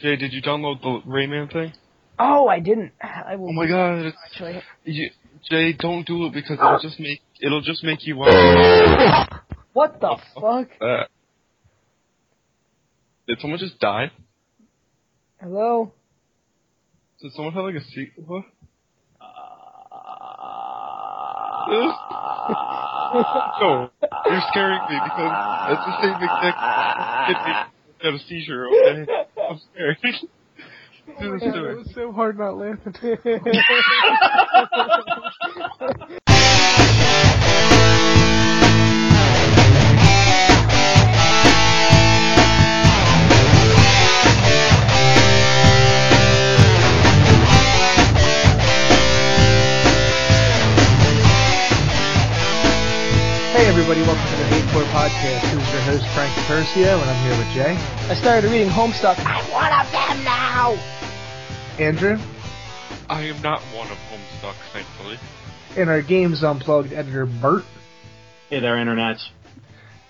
Jay, did you download the Rayman thing? Oh, I didn't. I will. Oh my god! Actually, you, Jay, don't do it because it'll just make it'll just make you want what the fuck? that. Did someone just die? Hello. Did someone have like a secret? What? Uh, no, you're scaring me because it's the same exact had a seizure. Okay, I'm scared. to it was so hard not laughing. everybody, welcome to the Hate Core Podcast. This is your host Frank Percio, and I'm here with Jay, I started reading Homestuck. I'm one of them now. Andrew, I am not one of Homestuck, thankfully. and our Games Unplugged editor Bert. Hey there, internets.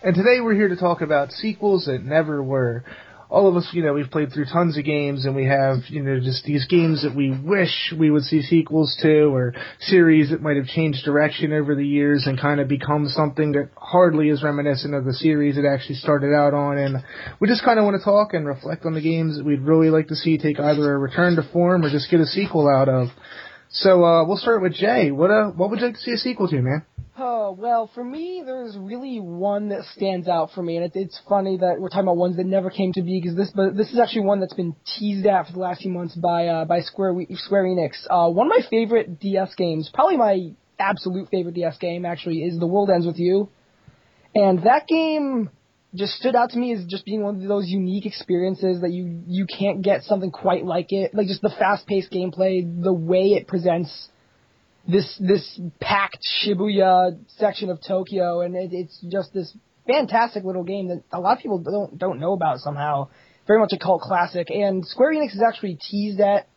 And today we're here to talk about sequels that never were. All of us, you know, we've played through tons of games and we have, you know, just these games that we wish we would see sequels to or series that might have changed direction over the years and kind of become something that hardly is reminiscent of the series it actually started out on. And we just kind of want to talk and reflect on the games that we'd really like to see take either a return to form or just get a sequel out of. So, uh, we'll start with Jay. What, uh, what would you like to see a sequel to, man? Oh well, for me, there's really one that stands out for me, and it, it's funny that we're talking about ones that never came to be because this, but this is actually one that's been teased at for the last few months by uh, by Square Square Enix. Uh, one of my favorite DS games, probably my absolute favorite DS game, actually, is The World Ends with You, and that game just stood out to me as just being one of those unique experiences that you you can't get something quite like it. Like just the fast paced gameplay, the way it presents this this packed Shibuya section of Tokyo, and it, it's just this fantastic little game that a lot of people don't don't know about somehow. Very much a cult classic, and Square Enix has actually teased at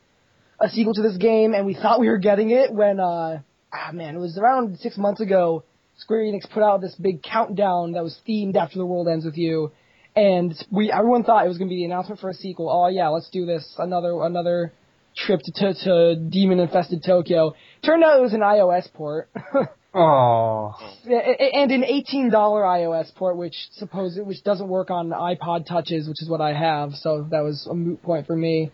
a sequel to this game, and we thought we were getting it when uh ah man, it was around six months ago. Square Enix put out this big countdown that was themed after the world ends with you, and we everyone thought it was going to be the announcement for a sequel. Oh yeah, let's do this another another trip to to, to demon infested Tokyo. Turned out it was an iOS port. Oh. and an eighteen dollar iOS port, which suppose which doesn't work on iPod touches, which is what I have. So that was a moot point for me.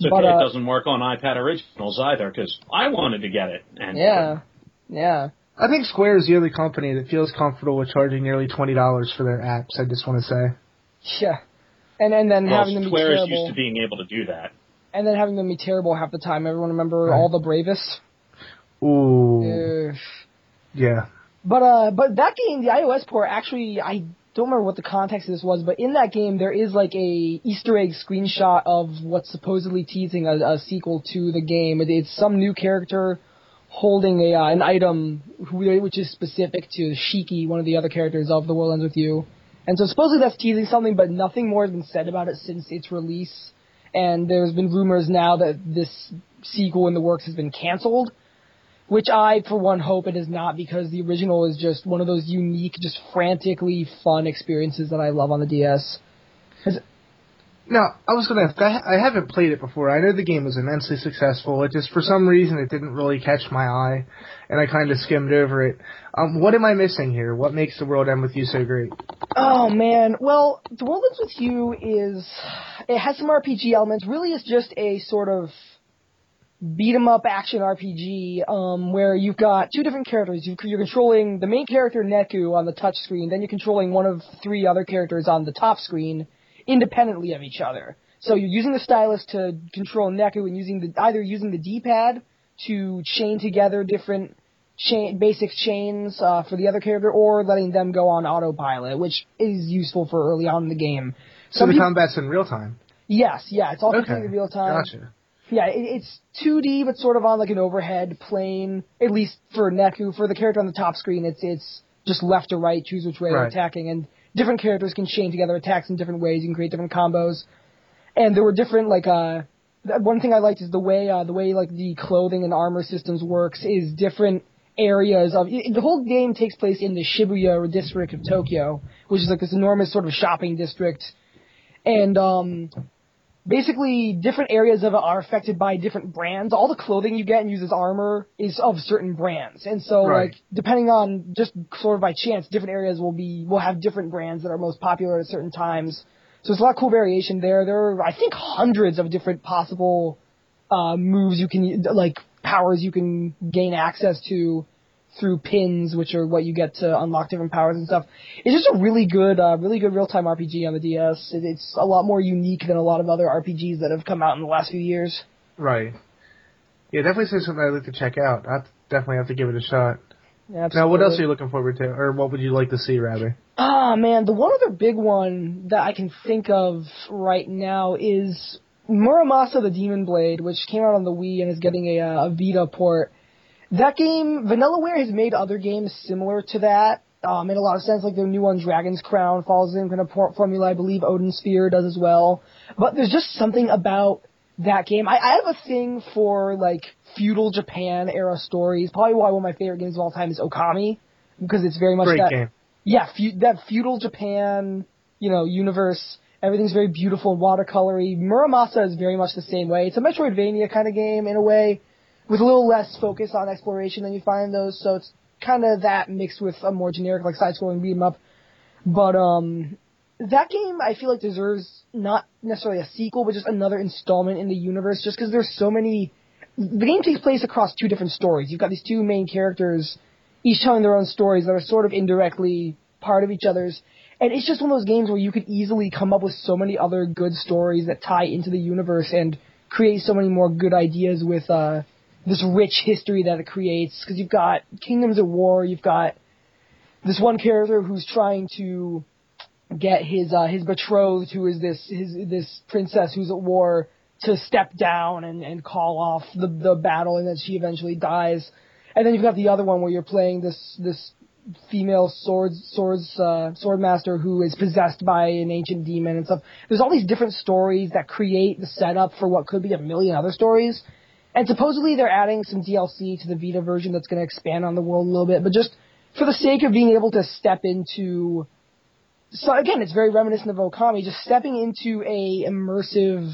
It's But, okay, uh, it doesn't work on iPad originals either, because I wanted to get it. And Yeah, yeah. I think Square is the only company that feels comfortable with charging nearly twenty dollars for their apps. I just want to say. Yeah. And and then well, having them be Square is used to being able to do that. And then having them be terrible half the time. Everyone remember Right. all the bravest? Ooh, Ugh. yeah. But uh, but that game, the iOS port, actually, I don't remember what the context of this was, but in that game there is like a Easter egg screenshot of what's supposedly teasing a, a sequel to the game. It, it's some new character holding a uh, an item who, which is specific to Shiki, one of the other characters of The World Ends with You. And so supposedly that's teasing something, but nothing more has been said about it since its release. And there's been rumors now that this sequel in the works has been canceled which I, for one, hope it is not because the original is just one of those unique, just frantically fun experiences that I love on the DS. Now, I was gonna. I I haven't played it before. I know the game was immensely successful. It just, for some reason, it didn't really catch my eye, and I kind of skimmed over it. Um, what am I missing here? What makes the world end with you so great? Oh man, well, The World Ends with You is it has some RPG elements. Really, it's just a sort of beat 'em up action RPG um, where you've got two different characters. You're controlling the main character Neku on the touch screen, then you're controlling one of three other characters on the top screen, independently of each other. So you're using the stylus to control Neku and using the either using the D-pad to chain together different chain basic chains uh, for the other character, or letting them go on autopilot, which is useful for early on in the game. So Some the peop- combat's in real time. yes, yeah, it's all Okay, completely real time. gotcha. Yeah, it, it's 2D, but sort of on like an overhead plane. At least for Neku, for the character on the top screen, it's it's just left to right, choose which way you're attacking, and different characters can chain together attacks in different ways. You can create different combos, and there were different like uh. One thing I liked is the way uh, the way like the clothing and armor systems works is different areas of the whole game takes place in the Shibuya district of Tokyo, which is like this enormous sort of shopping district, and um, basically different areas of it are affected by different brands. All the clothing you get and use as armor is of certain brands, and so Right. like depending on just sort of by chance, different areas will be will have different brands that are most popular at certain times. So there's a lot of cool variation there. There are I think hundreds of different possible uh, moves you can like powers you can gain access to through pins, which are what you get to unlock different powers and stuff. It's just a really good, uh, really good real time RPG on the DS. It, it's a lot more unique than a lot of other RPGs that have come out in the last few years. Right. Yeah, definitely seems something I'd like to check out. I definitely have to give it a shot. Yeah, Now, what else are you looking forward to, or what would you like to see, rather? Ah, man, the one other big one that I can think of right now is Muramasa the Demon Blade, which came out on the Wii and is getting a, uh, a Vita port. That game, Vanillaware has made other games similar to that. Um, in a lot of sense, like their new one, Dragon's Crown, follows in kind of por- formula. I believe Odin Sphere does as well. But there's just something about that game. I, I have a thing for like feudal Japan era stories. Probably why one of my favorite games of all time is Okami, because it's very much Great that game. yeah, fe- that feudal Japan, you know, universe. Everything's very beautiful and watercolory. Muramasa is very much the same way. It's a Metroidvania kind of game in a way, with a little less focus on exploration than you find in those. So it's kind of that mixed with a more generic like side-scrolling beat 'em up. But um, that game I feel like deserves not necessarily a sequel, but just another installment in the universe. Just because there's so many. The game takes place across two different stories. You've got these two main characters each telling their own stories that are sort of indirectly part of each other's. And it's just one of those games where you could easily come up with so many other good stories that tie into the universe and create so many more good ideas with uh, this rich history that it creates. Because you've got Kingdoms at War, you've got this one character who's trying to get his uh, his betrothed, who is this his this princess who's at war, to step down and, and call off the the battle, and then she eventually dies. And then you've got the other one where you're playing this this female swords swords uh, sword master who is possessed by an ancient demon and stuff. There's all these different stories that create the setup for what could be a million other stories. And supposedly they're adding some DLC to the Vita version that's going to expand on the world a little bit, but just for the sake of being able to step into so again, it's very reminiscent of Okami, just stepping into a immersive,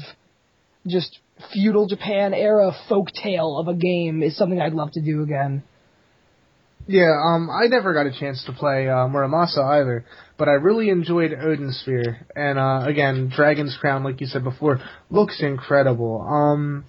just feudal Japan era folktale of a game is something I'd love to do again. Yeah, um, I never got a chance to play uh, Muramasa either, but I really enjoyed Odin Sphere, and uh, again, Dragon's Crown, like you said before, looks incredible. Um,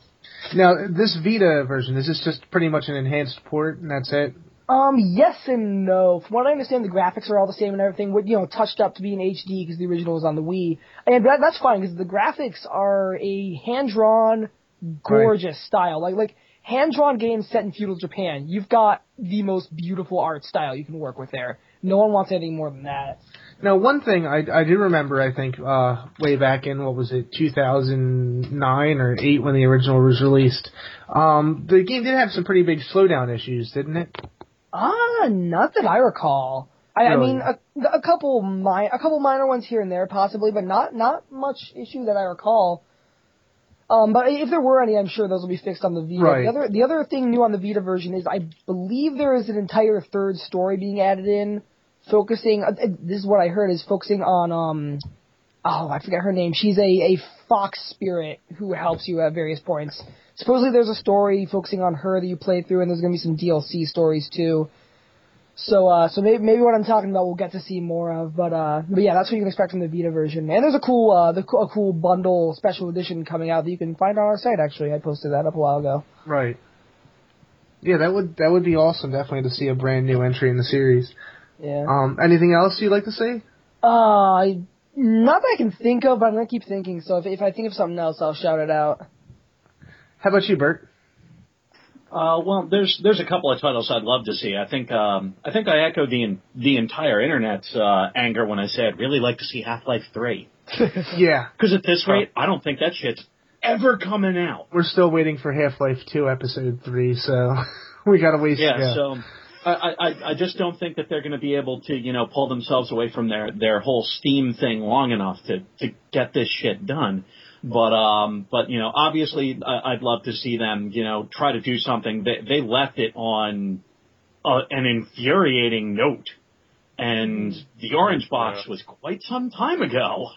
now this Vita version is this just pretty much an enhanced port, and that's it? Um, yes and no. From what I understand, the graphics are all the same and everything. With you know, touched up to be in HD because the original was on the Wii, and that, that's fine because the graphics are a hand drawn, gorgeous style. Like like hand drawn games set in feudal Japan. You've got the most beautiful art style you can work with there. No one wants anything more than that. Now, one thing I, I do remember, I think, uh, way back in, what was it, 2009 or 8 when the original was released, um, the game did have some pretty big slowdown issues, didn't it? Ah, not that I recall. I, I mean, a, a couple mi- a couple minor ones here and there, possibly, but not not much issue that I recall. Um, but if there were any, I'm sure those will be fixed on the Vita. Right. The other the other thing new on the Vita version is I believe there is an entire third story being added in, focusing. Uh, this is what I heard is focusing on um. Oh, I forget her name. She's a, a fox spirit who helps you at various points. Supposedly there's a story focusing on her that you play through, and there's gonna be some DLC stories too. So, uh, so maybe, maybe what I'm talking about we'll get to see more of, but, uh, but yeah, that's what you can expect from the Vita version. And there's a cool, uh, the, a cool bundle special edition coming out that you can find on our site actually. I posted that up a while ago. Right. Yeah, that would that would be awesome, definitely, to see a brand new entry in the series. Yeah. Um, anything else you'd like to say? Uh, I, not that I can think of, but I'm gonna keep thinking, so if, if I think of something else, I'll shout it out. How about you, Bert? Uh, well, there's there's a couple of titles I'd love to see. I think um, I think I echoed the the entire internet's uh, anger when I said really like to see Half Life Three. Yeah, Because at this rate, I don't think that shit's ever coming out. we're still waiting for Half Life Two Episode Three, so we gotta wait. Yeah, yeah. so I, I I just don't think that they're going to be able to you know pull themselves away from their their whole Steam thing long enough to to get this shit done. But um, but you know, obviously, I, I'd love to see them you know try to do something. They they left it on uh, an infuriating note, and the orange box Yeah. was quite some time ago.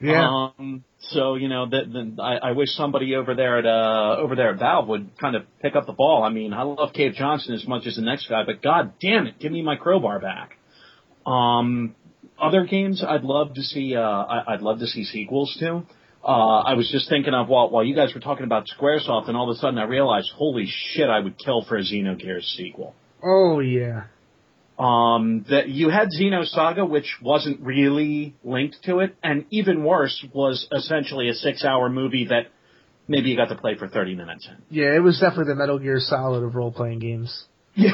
Yeah. Um, so you know that the, I, I wish somebody over there at uh over there at Valve would kind of pick up the ball. I mean, I love Cave Johnson as much as the next guy, but god damn it, give me my crowbar back. Um, other games I'd love to see. Uh, I, I'd love to see sequels to. Uh, I was just thinking of while while you guys were talking about SquareSoft, and all of a sudden I realized, holy shit, I would kill for a Xenogears sequel. Oh yeah. Um, that you had Xenosaga, which wasn't really linked to it, and even worse was essentially a six-hour movie that maybe you got to play for thirty minutes in. Yeah, it was definitely the Metal Gear Solid of role playing games. Yeah.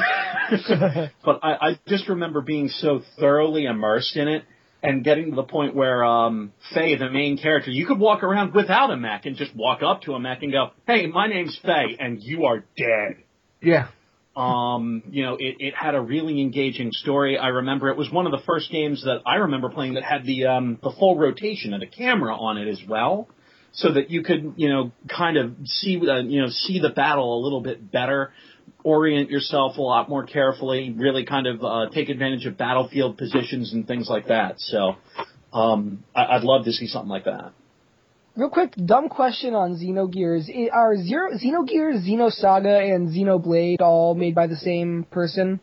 but I, I just remember being so thoroughly immersed in it and getting to the point where um Fei, the main character, you could walk around without a mech and just walk up to a mech and go, Hey, my name's Fei and you are dead. Yeah. Um, you know, it, it had a really engaging story. I remember it was one of the first games that I remember playing that had the um the full rotation of the camera on it as well. So that you could, you know, kind of see, uh, you know, see the battle a little bit better orient yourself a lot more carefully, really kind of uh, take advantage of battlefield positions and things like that. So um, I- I'd love to see something like that. Real quick, dumb question on Xenogears. I- Are Zero, Xenogears, Xenosaga, and Xenoblade all made by the same person?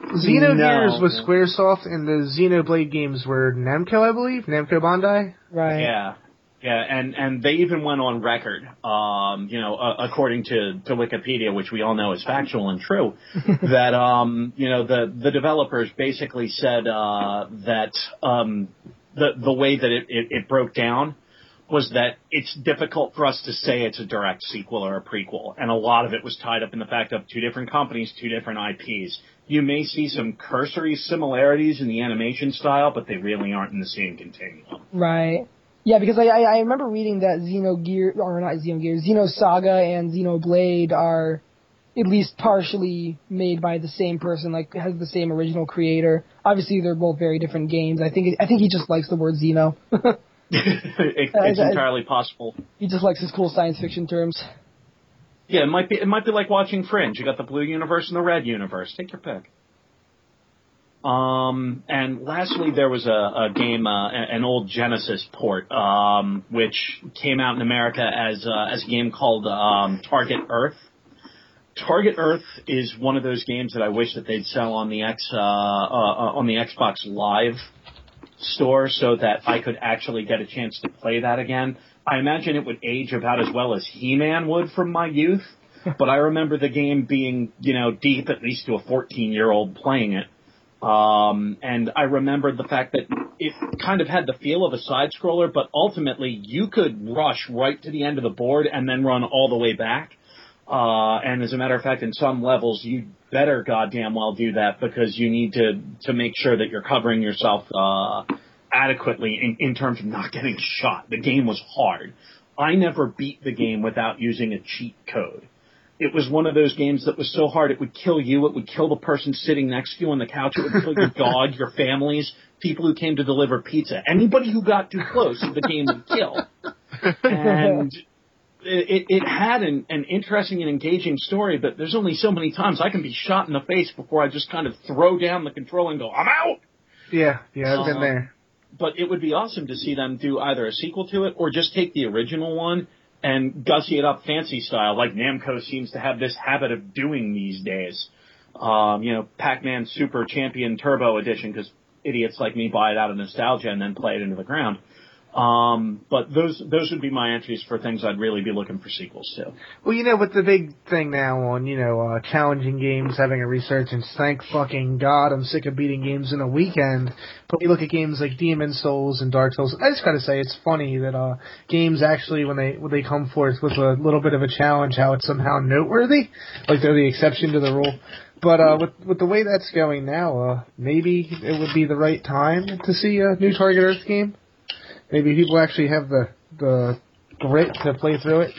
Xenogears No. was Squaresoft, and the Xenoblade games were Namco, I believe. Namco Bandai. Right. Yeah. Yeah, and and they even went on record, um, you know, uh, according to to Wikipedia, which we all know is factual and true, that um, you know the the developers basically said uh, that um, the the way that it, it, it broke down was that it's difficult for us to say it's a direct sequel or a prequel, and a lot of it was tied up in the fact of two different companies, two different IPs. You may see some cursory similarities in the animation style, but they really aren't in the same continuum. Right. Yeah, because I, I remember reading that Xenogear or not Xenogear, Xenosaga and Xenoblade are at least partially made by the same person, like has the same original creator. Obviously, they're both very different games. I think I think he just likes the word Xeno. it, it's I- I- entirely possible. he just likes his cool science fiction terms. Yeah, it might be. It might be like watching Fringe. You got the blue universe and the red universe. Take your pick. Um, and lastly, there was a, a game, uh, an old Genesis port, um, which came out in America as uh, as a game called um, Target Earth. Target Earth is one of those games that I wish that they'd sell on the X uh, uh, on the Xbox Live store so that I could actually get a chance to play that again. I imagine it would age about as well as He-Man would from my youth, but I remember the game being, you know, deep at least to a 14-year-old playing it. Um, and I remembered the fact that it kind of had the feel of a side scroller, but ultimately you could rush right to the end of the board and then run all the way back. Uh, and as a matter of fact, in some levels, you better goddamn well do that because you need to to make sure that you're covering yourself uh, adequately in, in terms of not getting shot. The game was hard. I never beat the game without using a cheat code. It was one of those games that was so hard it would kill you, it would kill the person sitting next to you on the couch, it would kill your dog, your families, people who came to deliver pizza. Anybody who got too close, the game would kill. And it, it had an, an interesting and engaging story, but there's only so many times I can be shot in the face before I just kind of throw down the control and go, I'm out! Yeah, yeah, I've been Um, there. But it would be awesome to see them do either a sequel to it or just take the original one and gussy it up fancy style, like Namco seems to have this habit of doing these days. Um, you know, Pac-Man Super Champion Turbo Edition, because idiots like me buy it out of nostalgia and then play it into the ground. Um, but those those would be my entries for things I'd really be looking for sequels to. Well, you know, with the big thing now on, you know, uh, challenging games having a resurgence, thank fucking God I'm sick of beating games in a weekend. But we look at games like Demon's Souls and Dark Souls. I just gotta say, it's funny that, uh, games actually, when they, when they come forth with a little bit of a challenge, how it's somehow noteworthy. Like they're the exception to the rule. But, uh, with, with the way that's going now, uh, maybe it would be the right time to see a new Target Earth game. Maybe people actually have the, the grit to play through it.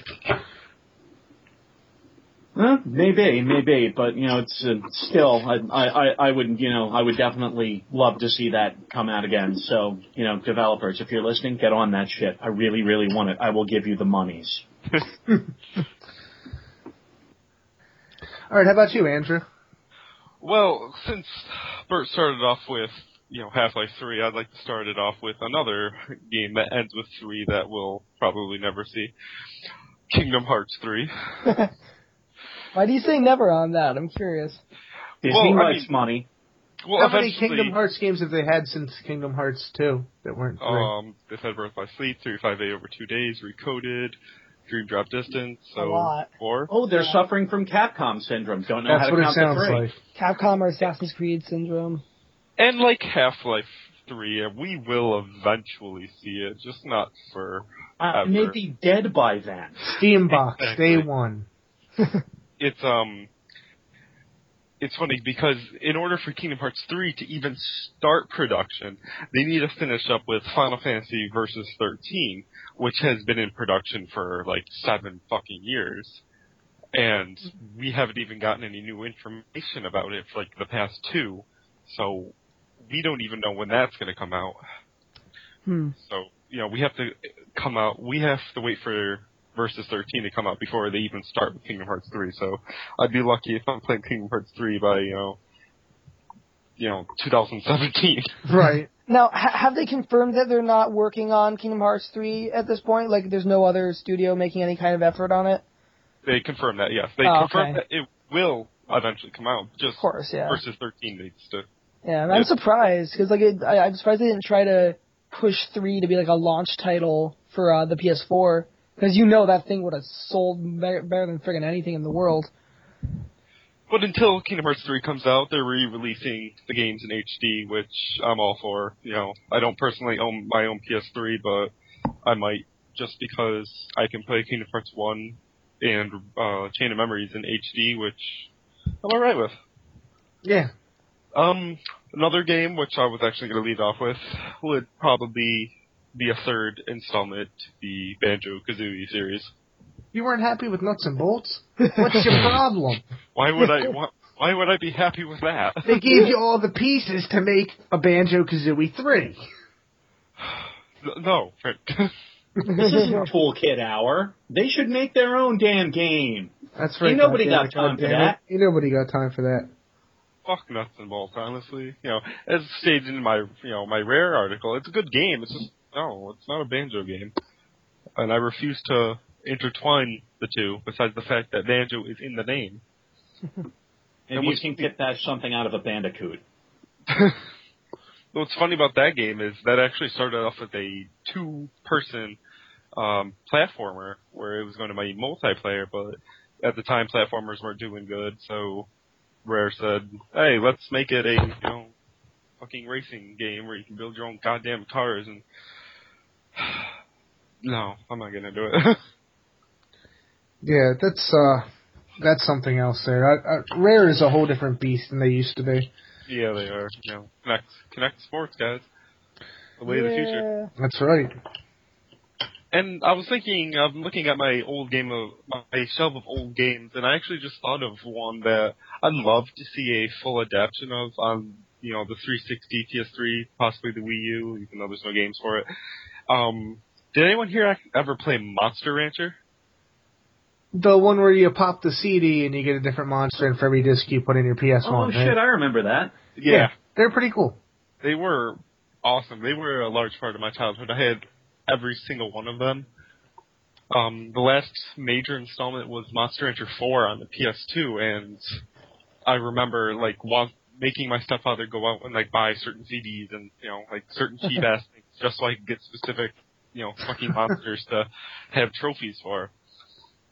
Huh? Maybe, maybe, but you know, it's uh, still. I, I, I would, you know, I would definitely love to see that come out again. So, you know, developers, if you're listening, get on that shit. I really, really want it. I will give you the monies. Alright, how about you, Andrew? Well, since Bert started off with you know, Half-Life 3, I'd like to start it off with another game that ends with 3 that we'll probably never see. Kingdom Hearts 3. Why do you say never on that? I'm curious. Disney Well, I likes mean- money. Well, How many Kingdom Hearts games have they had since Kingdom Hearts 2 that weren't three? Um, they've had Birth by Sleep, 358 over two days, Recoded, Dream Drop Distance, so A lot. four. Oh, they're Yeah. suffering from Capcom syndrome. Don't know That's how to what it count sounds to three. like. Capcom or Assassin's Creed syndrome. And like Half-Life 3, uh, we will eventually see it, just not for may be dead by then. Steambox Exactly. day one. it's um it's funny because in order for Kingdom Hearts 3 to even start production, they need to finish up with Final Fantasy Versus 13, which has been in production for like seven fucking years. And we haven't even gotten any new information about it for like the past two. So we don't even know when that's going to come out. Hmm. So, you know, we have to come out, we have to wait for Versus 13 to come out before they even start with Kingdom Hearts 3. So I'd be lucky if I'm playing Kingdom Hearts 3 by, you know, you know, 2017. Right. Now, ha- have they confirmed that they're not working on Kingdom Hearts 3 at this point? Like, there's no other studio making any kind of effort on it? they confirmed that, yes. They Oh, confirmed okay. that it will eventually come out. Just Of course, yeah. Versus 13 needs to. Yeah, and I'm surprised because like it, I, I'm surprised they didn't try to push three to be like a launch title for uh, the PS4 because you know that thing would have sold better, better than friggin' anything in the world. But until Kingdom Hearts 3 comes out, they're re-releasing the games in HD, which I'm all for. You know, I don't personally own my own PS3, but I might just because I can play Kingdom Hearts 1 and uh, Chain of Memories in HD, which I'm alright with. Yeah. Um, another game which I was actually going to lead off with would probably be a third installment to the Banjo Kazooie series. You weren't happy with nuts and bolts? What's your problem? Why would I? Why, why would I be happy with that? They gave you all the pieces to make a Banjo Kazooie 3. no, This isn't Toolkit Hour. They should make their own damn game. That's right. Ain't nobody goddammit, got time for goddammit. that. Ain't nobody got time for that. Fuck nuts and bolts, honestly. You know, as stated in my you know my rare article, it's a good game. It's just no, it's not a banjo game, and I refuse to intertwine the two. Besides the fact that banjo is in the name. Maybe And you can get that something out of a Bandicoot. What's funny about that game is that actually started off with a two-person um, platformer where it was going to be multiplayer, but at the time platformers weren't doing good, so Rare said, "Hey, let's make it a you know fucking racing game where you can build your own goddamn cars." And no, I'm not gonna do it. Yeah, that's uh, that's something else there. I, I, Rare is a whole different beast than they used to be. yeah, they are. You know, Kinect, Kinect sports, guys. The way of the future. That's right. And I was thinking, I'm looking at my old game of my shelf of old games, and I actually just thought of one that I'd love to see a full adaptation of on, you know, the 360, PS3, possibly the Wii U, even though there's no games for it. Um, did anyone here ever play Monster Rancher? The one where you pop the CD and you get a different monster, and for every disc you put in your PS1. Oh right? shit, I remember that. Yeah, They're pretty cool. they were awesome. They were a large part of my childhood. I had every single one of them. Um, the last major installment was Monster Rancher 4 on the PS2, and I remember like want, making my stepfather go out and like buy certain CDs and you know like certain cheap ass things just so I could get specific you know fucking monsters to have trophies for.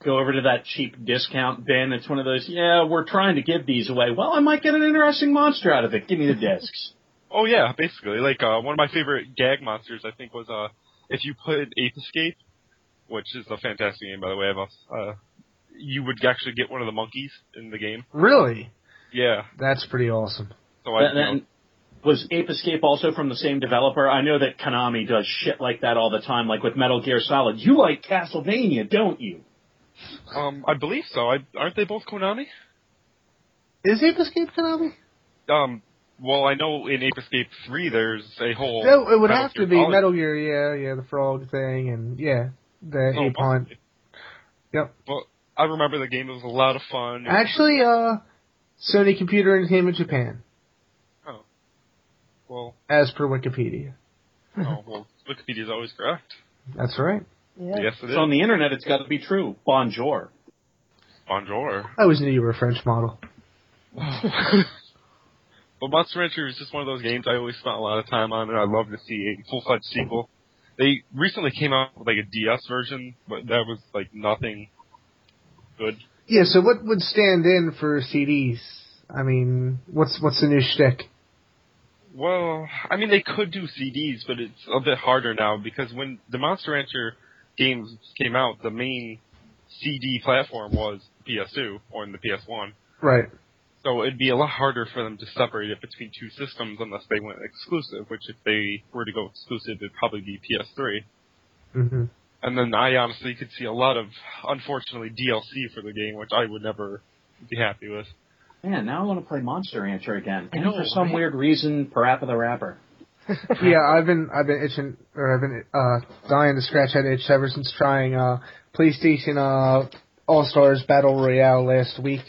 Go over to that cheap discount bin. It's one of those, yeah, we're trying to give these away. Well, I might get an interesting monster out of it. Give me the discs. Oh yeah, basically like uh, one of my favorite gag monsters I think was uh if you put Ape Escape, which is a fantastic game by the way, I've uh, you would actually get one of the monkeys in the game. Really? Yeah, That's pretty awesome. so I That- that- was Ape Escape also from the same developer? I know that Konami does shit like that all the time, like with Metal Gear Solid. You like Castlevania, don't you? Um, I believe so. I, aren't they both Konami? Is Ape Escape Konami? Um, well, I know in Ape Escape 3 there's a whole... No, it would Metal have to be Solid. Metal Gear. Yeah, yeah, the frog thing, and yeah, the Oh, ape hunt. Yep. Well, I remember the game. It was a lot of fun. Actually, uh, Sony Computer Entertainment Japan. Oh. Well, as per Wikipedia. oh, well, Wikipedia's always correct. That's right. Yeah. Yes, it is. So on the internet, it's got to be true. Bonjour. Bonjour. I always knew you were a French model. But Monster Rancher is just one of those games I always spent a lot of time on, and I'd love to see a full-fledged sequel. They recently came out with like a DS version, but that was like nothing good. Yeah. So what would stand in for CDs? I mean, what's what's the new shtick? Well, I mean, they could do CDs, but it's a bit harder now because when the Monster Rancher games came out, the main CD platform was PS2 or in the PS1. Right. So it'd be a lot harder for them to separate it between two systems unless they went exclusive, which if they were to go exclusive, it'd probably be PS3. hmm And then I honestly could see a lot of, unfortunately, DLC for the game, which I would never be happy with. Man, now I want to play Monster Rancher again. I And know, for some right? weird reason, Parappa the Rapper. Yeah, I've been I've been itching or I've been uh dying to scratch that itch ever since trying uh PlayStation uh All Stars Battle Royale last week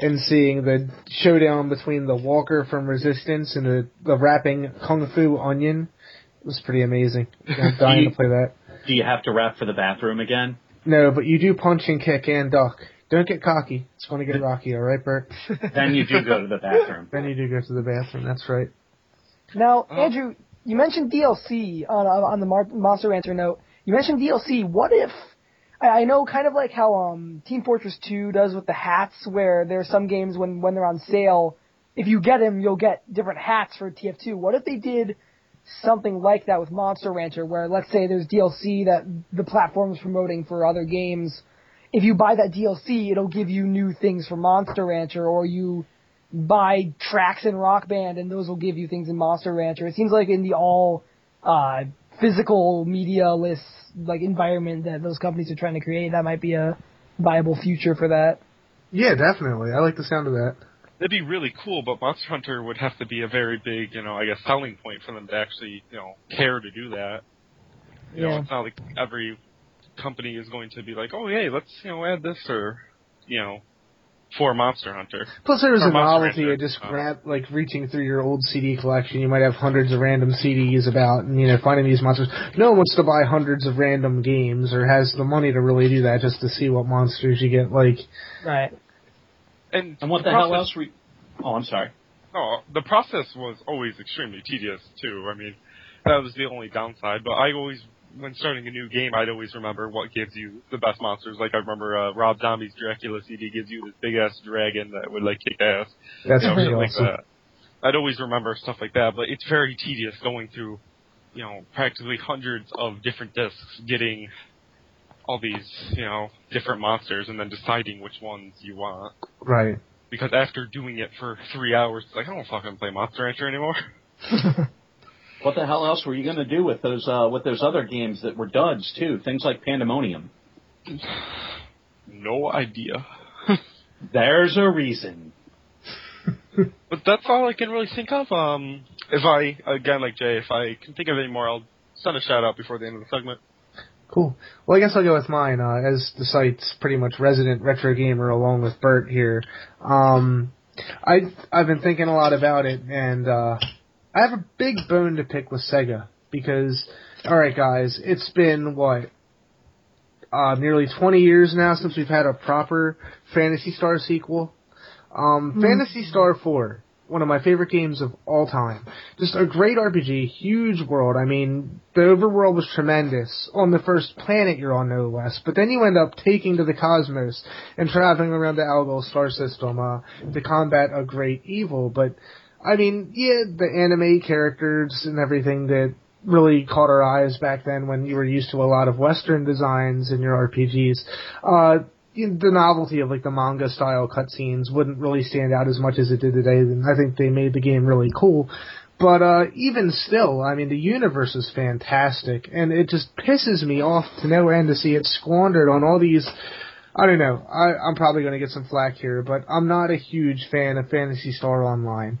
and seeing the showdown between the Walker from Resistance and the the rapping Kung Fu Onion. It was pretty amazing. I'm dying to play that. Do you have to rap for the bathroom again? No, but you do punch and kick and duck. Don't get cocky. It's going to get rocky, all right, Bert? Then you do go to the bathroom. Then you do go to the bathroom. That's right. Now, Oh. Andrew, you mentioned DLC on on the Mar- Monster Rancher note. You mentioned DLC. What if I, know kind of like how um Team Fortress 2 does with the hats, where there are some games when when they're on sale, if you get them, you'll get different hats for TF2. What if they did something like that with Monster Rancher, where let's say there's DLC that the platform's promoting for other games. If you buy that DLC, it'll give you new things for Monster Rancher, or you buy tracks in Rock Band, and those will give you things in Monster Rancher. It seems like in the all uh, physical media-less like environment that those companies are trying to create, that might be a viable future for that. Yeah, definitely. I like the sound of that. That'd be really cool, but Monster Hunter would have to be a very big, you know, I guess selling point for them to actually, you know, care to do that. You know, it's not like every company is going to be like, oh, hey, let's, you know, add this or, you know, for Monster Hunter. Plus, there was Or a Monster novelty of just Uh, grab, like reaching through your old CD collection. You might have hundreds of random CDs about, and you know, finding these monsters. No one wants to buy hundreds of random games or has the money to really do that just to see what monsters you get. Like, Right. And, And what the hell process- else? Re- oh, I'm sorry. No, the process was always extremely tedious too. I mean, that was the only downside. But I always, when starting a new game, I'd always remember what gives you the best monsters. Like I remember uh, Rob Zombie's Dracula CD gives you this big ass dragon that would like kick ass. that's you know, pretty shit like awesome. that. I'd always remember stuff like that. But it's very tedious going through, you know, practically hundreds of different discs, getting all these, you know, different monsters, and then deciding which ones you want Right. because after doing it for three hours, it's like I don't fucking play Monster Rancher anymore. What the hell else were you going to do with those uh, with those other games that were duds too? Things like Pandemonium. no idea. There's a reason. But that's all I can really think of. Um, if I again like Jay, if I can think of any more, I'll send a shout out before the end of the segment. Cool. Well, I guess I'll go with mine. Uh, as the site's pretty much resident retro gamer, along with Bert here. Um, I I've been thinking a lot about it, and uh, I have a big bone to pick with Sega because, all right, guys, it's been what uh, nearly 20 years now since we've had a proper Phantasy Star sequel. Um, Phantasy Star 4, one of my favorite games of all time. Just a great RPG, huge world. I mean, the overworld was tremendous on the first planet you're on, no less. But then you end up taking to the cosmos and traveling around the Algol star system uh, to combat a great evil. But I mean, yeah, the anime characters and everything that really caught our eyes back then when you were used to a lot of Western designs in your RPGs. Uh, the novelty of like the manga style cutscenes wouldn't really stand out as much as it did today. And I think they made the game really cool. But uh, even still, I mean, the universe is fantastic, and it just pisses me off to no end to see it squandered on all these. I don't know. I, I'm probably going to get some flack here, but I'm not a huge fan of Phantasy Star Online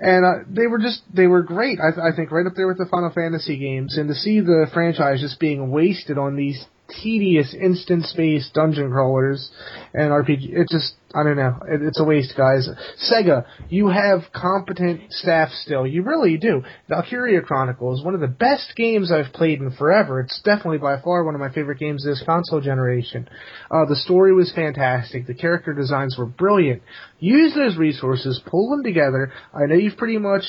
and uh, they were just they were great. I, th- I think right up there with the Final Fantasy games, and to see the franchise just being wasted on these tedious instant space dungeon crawlers and RPG. It just, I don't know. It, it's a waste, guys. Sega, you have competent staff still. You really do. Valkyria Chronicles, one of the best games I've played in forever. It's definitely by far one of my favorite games this console generation. Uh, the story was fantastic. The character designs were brilliant. Use those resources, pull them together. I know you've pretty much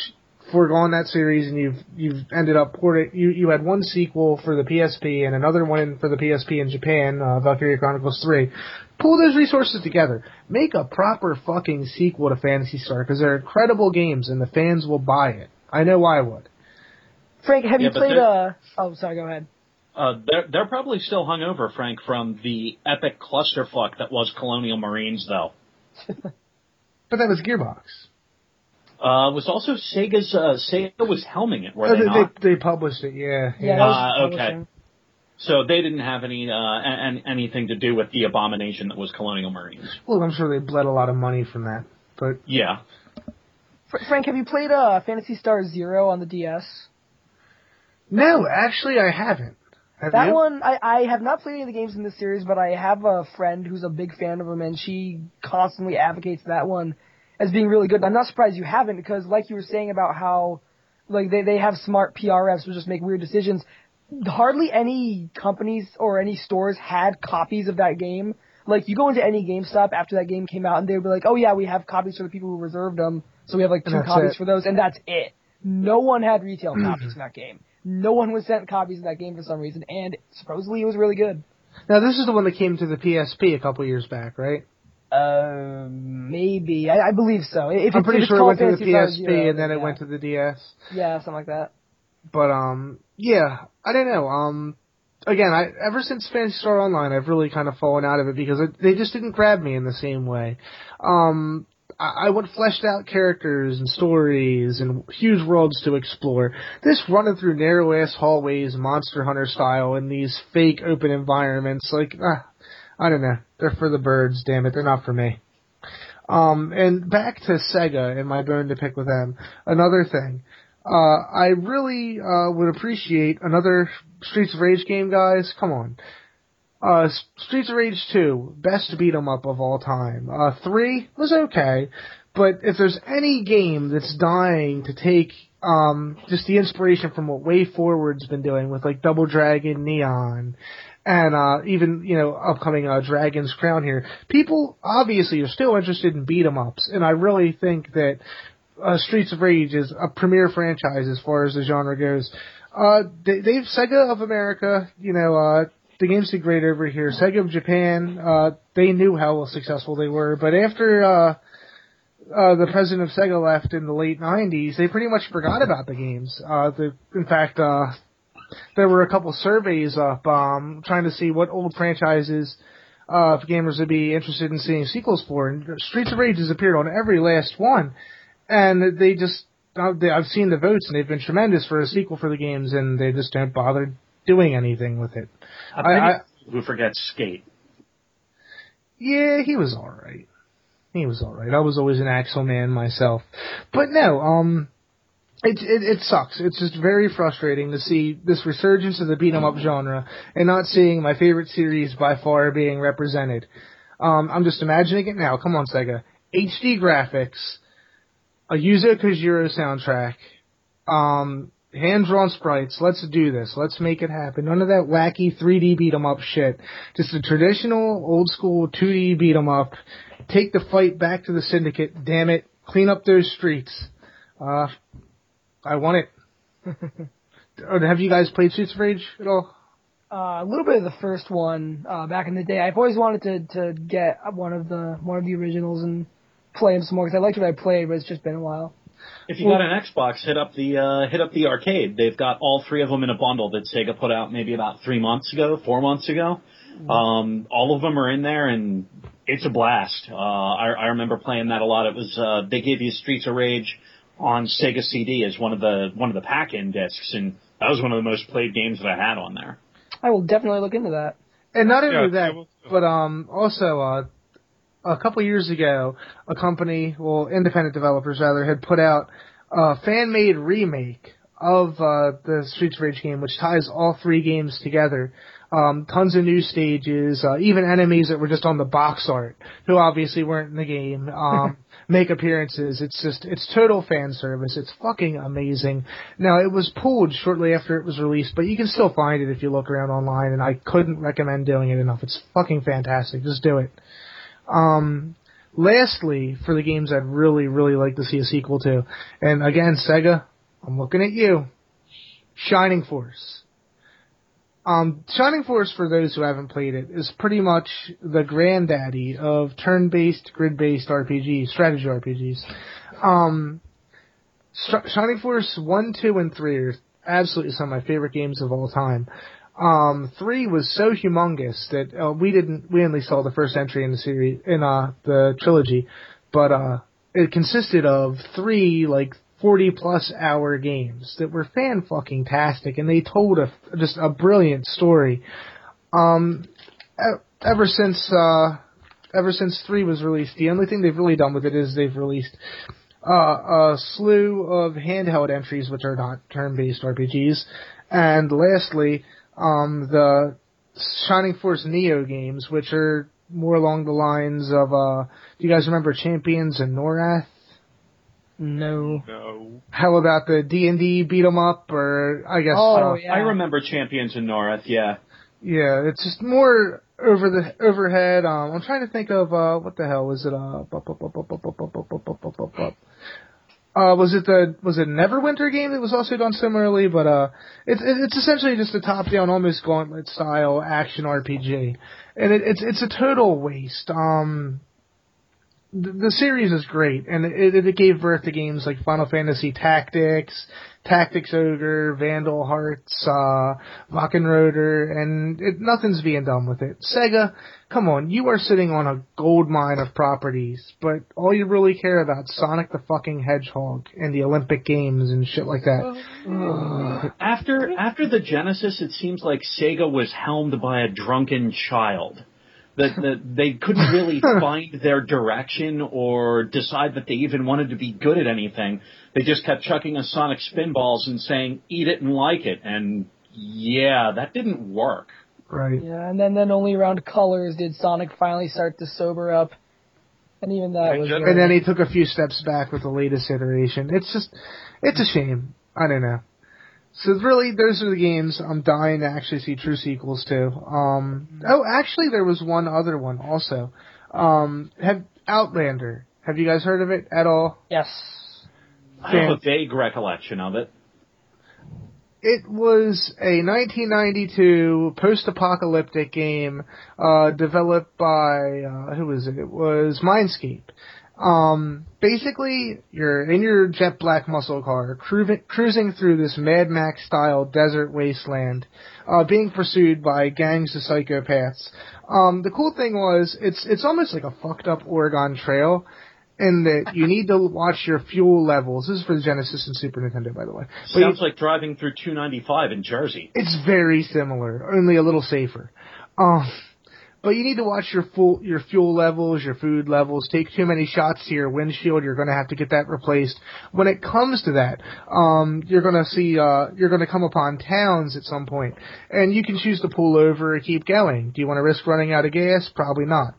foregone that series and you've you've ended up porting you you had one sequel for the PSP and another one for the PSP in Japan, uh, Valkyria Chronicles 3. Pull those resources together. Make a proper fucking sequel to Phantasy Star because they're incredible games and the fans will buy it. I know I would. Frank, have Yeah, you played? there- Uh, oh, sorry. Go ahead. Uh, they're they're probably still hungover, Frank, from the epic clusterfuck that was Colonial Marines, though. But that was Gearbox. Uh, was also Sega's. Uh, Sega was helming it, were Uh, they they, not? they, they published it, yeah. Yeah. yeah. that was Ah, okay. publishing. So they didn't have any uh, an, anything to do with the abomination that was Colonial Marines. Well, I'm sure they bled a lot of money from that. But Yeah. Fr- Frank, have you played uh, Phantasy Star Zero on the DS? no, actually, I haven't. Have That you? one, I, I have not played any of the games in this series, but I have a friend who's a big fan of them, and she constantly advocates that one as being really good. I'm not surprised you haven't, because like you were saying about how, like, they, they have smart PRFs who just make weird decisions. Hardly any companies or any stores had copies of that game. Like, you go into any GameStop after that game came out, and they'd be like, oh yeah, we have copies for the people who reserved them, so we have like two copies it. for those, and that's it. No one had retail mm-hmm. copies in that game. No one was sent copies of that game for some reason, and supposedly it was really good. Now, this is the one that came to the PSP a couple years back, right? Uh, maybe. I, I believe so. If I'm pretty if sure it went to the PSP and then it yeah. went to the DS. Yeah, something like that. But um, yeah, I don't know. Um, again, I ever since Phantasy Star Online, I've really kind of fallen out of it because it, they just didn't grab me in the same way. Um, I, I want fleshed out characters and stories and huge worlds to explore. This running through narrow ass hallways, Monster Hunter style, in these fake open environments, like ah, I don't know, they're for the birds. Damn it, they're not for me. Um, and back to Sega and my bone to pick with them. Another thing. Uh, I really uh, would appreciate another Streets of Rage game, guys. Come on. Uh, Streets of Rage 2, best beat 'em up of all time. Uh, 3 was okay, but if there's any game that's dying to take um, just the inspiration from what WayForward's been doing with like Double Dragon, Neon, and uh, even you know upcoming uh, Dragon's Crown here, people obviously are still interested in beat 'em ups, and I really think that uh, Streets of Rage is a premier franchise as far as the genre goes. Uh, they, they've Sega of America, you know, uh, the games did great over here. Sega of Japan, uh, they knew how successful they were, but after uh, uh, the president of Sega left in the late '90s, they pretty much forgot about the games. Uh, the, in fact, uh, there were a couple surveys up um, trying to see what old franchises uh, gamers would be interested in seeing sequels for, and Streets of Rage has appeared on every last one and they just uh, they, I've seen the votes and they've been tremendous for a sequel for the games and they just don't bother doing anything with it. I, I- think who forgets Skate? Yeah, he was all right. He was all right. I was always an Axel man myself, but no, um, it, it it sucks. It's just very frustrating to see this resurgence of the beat 'em up genre and not seeing my favorite series by far being represented. Um, I'm just imagining it now. Come on, Sega. HD graphics, a Yuzo Koshiro soundtrack, um, hand drawn sprites. Let's do this. Let's make it happen. None of that wacky 3D beat 'em up shit. Just a traditional old school 2D beat 'em up. Take the fight back to the syndicate. Damn it. Clean up those streets. Uh, I want it. Or have you guys played Streets of Rage at all? Uh, a little bit of the first one uh, back in the day. I've always wanted to to get one of the one of the originals and play them some more because I liked what I played, but it's just been a while. If you got an Xbox, hit up the uh, hit up the arcade. They've got all three of them in a bundle that Sega put out maybe about three months ago, four months ago. Um, all of them are in there, and it's a blast. Uh, I, I remember playing that a lot. It was uh, they gave you Streets of Rage on Sega CD as one of the one of the pack-in discs, and that was one of the most played games that I had on there. I will definitely look into that. And not only Yeah, that, it but um, also uh, a couple years ago, a company, well, independent developers rather, had put out a fan-made remake of uh, the Streets of Rage game, which ties all three games together. Um, tons of new stages, uh, even enemies that were just on the box art, who obviously weren't in the game, um, make appearances. It's just, it's total fan service. It's fucking amazing. Now, it was pulled shortly after it was released, but you can still find it if you look around online, and I couldn't recommend doing it enough. It's fucking fantastic. Just do it. Um, lastly, for the games I'd really, really like to see a sequel to, and again, Sega, I'm looking at you. Shining Force. Um, Shining Force, for those who haven't played it, is pretty much the granddaddy of turn-based, grid-based RPGs, strategy RPGs. Um, Shining Force 1, 2, and 3 are absolutely some of my favorite games of all time. Um, 3 was so humongous that uh, we didn't, we only saw the first entry in the series, in uh, the trilogy, but uh, it consisted of three, like, 40 plus hour games that were fan fucking tastic and they told a just a brilliant story. Um, ever since uh, ever since three was released, the only thing they've really done with it is they've released uh, a slew of handheld entries which are not turn-based RPGs, and lastly, um, the Shining Force Neo games, which are more along the lines of uh, do you guys remember Champions and Norrath? No. No. How about the D and D beat 'em up, or I guess? Oh, uh, yeah. I remember Champions in Norrath. Yeah. Yeah, it's just more over the overhead. Um, I'm trying to think of uh, what the hell was it? Uh, bup, bup, bup, bup, bup, bup, bup, bup, bup, bup, bup, bup. uh, was it the was it Neverwinter game that was also done similarly? But uh, it's it's essentially just a top-down, almost gauntlet style action RPG, and it, it's it's a total waste. Um, the, series is great, and it, it gave birth to games like Final Fantasy Tactics, Tactics Ogre, Vandal Hearts, uh, Wachenroder, and it, nothing's being done with it. Sega, come on, you are sitting on a gold mine of properties, but all you really care about Sonic the fucking Hedgehog and the Olympic Games and shit like that. After after the Genesis, it seems like Sega was helmed by a drunken child. That, that they couldn't really find their direction or decide that they even wanted to be good at anything. They just kept chucking us Sonic spinballs and saying, "Eat it and like it." And yeah, that didn't work. Right. Yeah, and then then only around Colors did Sonic finally start to sober up, and even that And was. just- And then he took a few steps back with the latest iteration. It's just, it's a shame. I don't know. So really, those are the games I'm dying to actually see true sequels to. Um, oh, actually, there was one other one also. Um, have Outlander. Have you guys heard of it at all? yes. I have a vague recollection of it. It was a 1992 post-apocalyptic game uh, developed by uh, who was it? It was Mindscape. Um, basically, you're in your jet black muscle car, cru- cruising through this Mad Max style desert wasteland, uh, being pursued by gangs of psychopaths. Um, the cool thing was, it's it's almost like a fucked up Oregon Trail, in that you need to watch your fuel levels. This is for the Genesis and Super Nintendo, by the way. But you- Sounds like driving through 295 in Jersey. it's very similar, only a little safer. Um, but you need to watch your full your fuel levels, your food levels. Take too many shots to your windshield, you're going to have to get that replaced. When it comes to that, um, you're going to see uh, you're going to come upon towns at some point, and you can choose to pull over or keep going. Do you want to risk running out of gas? Probably not.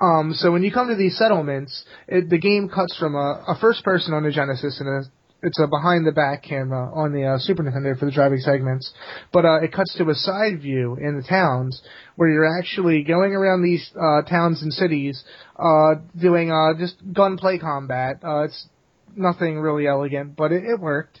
Um, so when you come to these settlements, it, the game cuts from a, a first person on the Genesis and a it's a behind the back camera on the uh, Super Nintendo for the driving segments, but uh, it cuts to a side view in the towns where you're actually going around these uh, towns and cities, uh, doing uh, just gunplay combat. Uh, it's nothing really elegant, but it, it worked.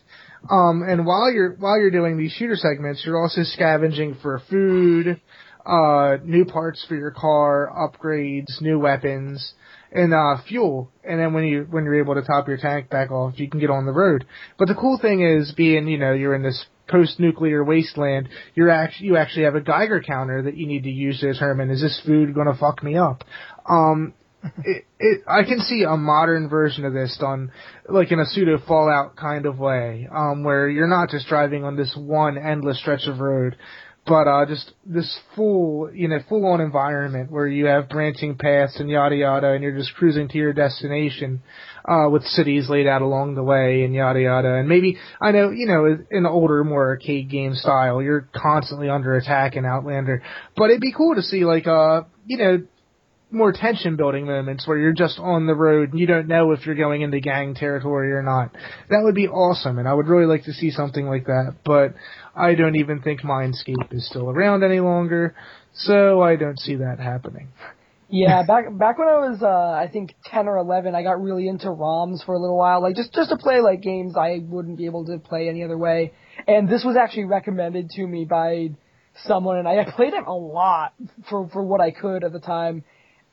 Um, and while you're while you're doing these shooter segments, you're also scavenging for food, uh, new parts for your car, upgrades, new weapons, and uh, fuel. And then when you when you're able to top your tank back off, you can get on the road. But the cool thing is, being you know you're in this post-nuclear wasteland, you're actually you actually have a Geiger counter that you need to use to determine is this food going to fuck me up. Um, it, it, I can see a modern version of this done like in a pseudo Fallout kind of way, um, where you're not just driving on this one endless stretch of road, but uh, just this full, you know, full on environment where you have branching paths and yada yada, and you're just cruising to your destination, uh, with cities laid out along the way and yada yada. And maybe I know, you know, in the older, more arcade game style, you're constantly under attack in Outlander, but it'd be cool to see like, uh, you know, more tension building moments where you're just on the road and you don't know if you're going into gang territory or not. That would be awesome, and I would really like to see something like that. But I don't even think Mindscape is still around any longer, so I don't see that happening. Yeah, back back when I was uh I think ten or eleven, I got really into ROMs for a little while, like just just to play like games I wouldn't be able to play any other way. And this was actually recommended to me by someone, and I played it a lot for for what I could at the time.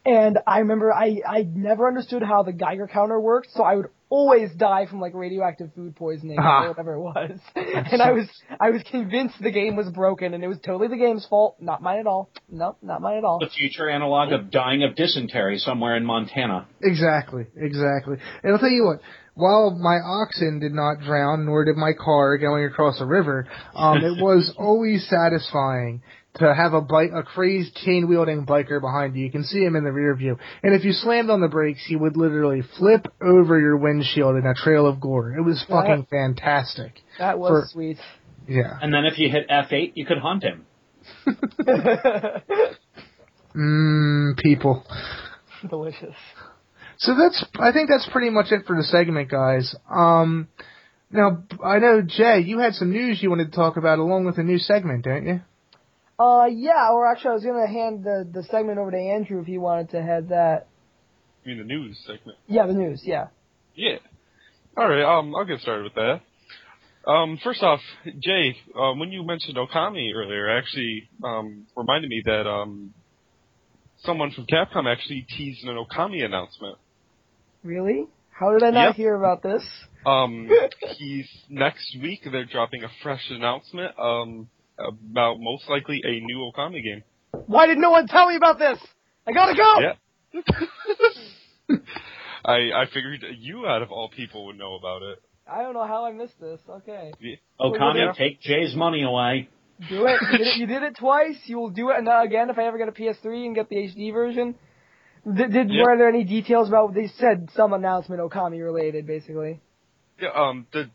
And I remember I I never understood how the Geiger counter worked, so I would always die from like radioactive food poisoning Ah. or whatever it was. and I was I was convinced the game was broken, and it was totally the game's fault, not mine at all. No, not mine at all. The future analog of dying of dysentery somewhere in Montana. Exactly, exactly. And I'll tell you what, while my oxen did not drown, nor did my car going across a river, um, it was always satisfying to have a bike, a crazed chain wielding biker behind you. You can see him in the rear view. And if you slammed on the brakes, he would literally flip over your windshield in a trail of gore. It was fucking fantastic. That was For- sweet. Yeah. And then if you hit F8, you could hunt him. Mmm, people. Delicious. So that's, I think that's pretty much it for the segment, guys. Um, now, I know, Jay, you had some news you wanted to talk about along with a new segment, don't you? Uh, yeah, or actually, I was gonna hand the the segment over to Andrew if he wanted to head that. I mean the news segment. Yeah, the news. Yeah. Yeah. All right. Um, I'll get started with that. Um, first off, Jay, um, when you mentioned Okami earlier, actually um, reminded me that um, someone from Capcom actually teased an Okami announcement. Really? How did I not Yep. hear about this? Um, he's next week. They're dropping a fresh announcement um, about most likely a new Okami game. Why did no one tell me about this? I gotta go. Yeah. I I figured you out of all people would know about it. I don't know how I missed this. Okay. Okami, Yeah. take Jay's money away. Do it. You did it, you did it twice. You will do it and, uh, again if I ever get a PS3 and get the HD version. Did, did Yeah. were there any details about? They said some announcement Okami related, basically. Yeah, um, the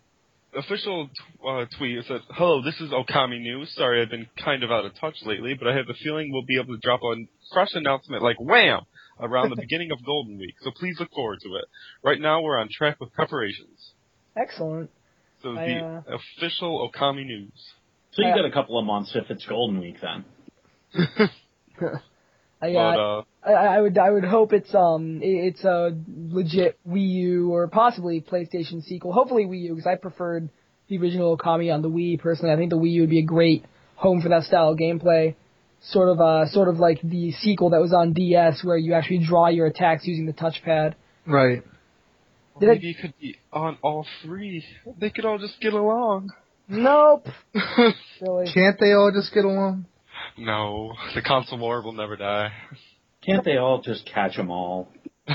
official uh, tweet said, "Hello, this is Okami News. Sorry, I've been kind of out of touch lately, but I have a feeling we'll be able to drop a fresh announcement like wham around the beginning of Golden Week. So please look forward to it. Right now, we're on track with preparations. Excellent. So I, the uh, official Okami News. So you Yeah. got a couple of months if it's Golden Week then. I, But uh, uh, I, I would I would hope it's um it- it's a legit Wii U or possibly PlayStation sequel. Hopefully Wii U because I preferred the original Okami on the Wii personally. I think the Wii U would be a great home for that style of gameplay. Sort of uh sort of like the sequel that was on DS where you actually draw your attacks using the touchpad. Right. Did I- maybe it could be on all three. They could all just get along. Nope. Silly. Can't they all just get along? No, the console war will never die. Can't they all just catch them all?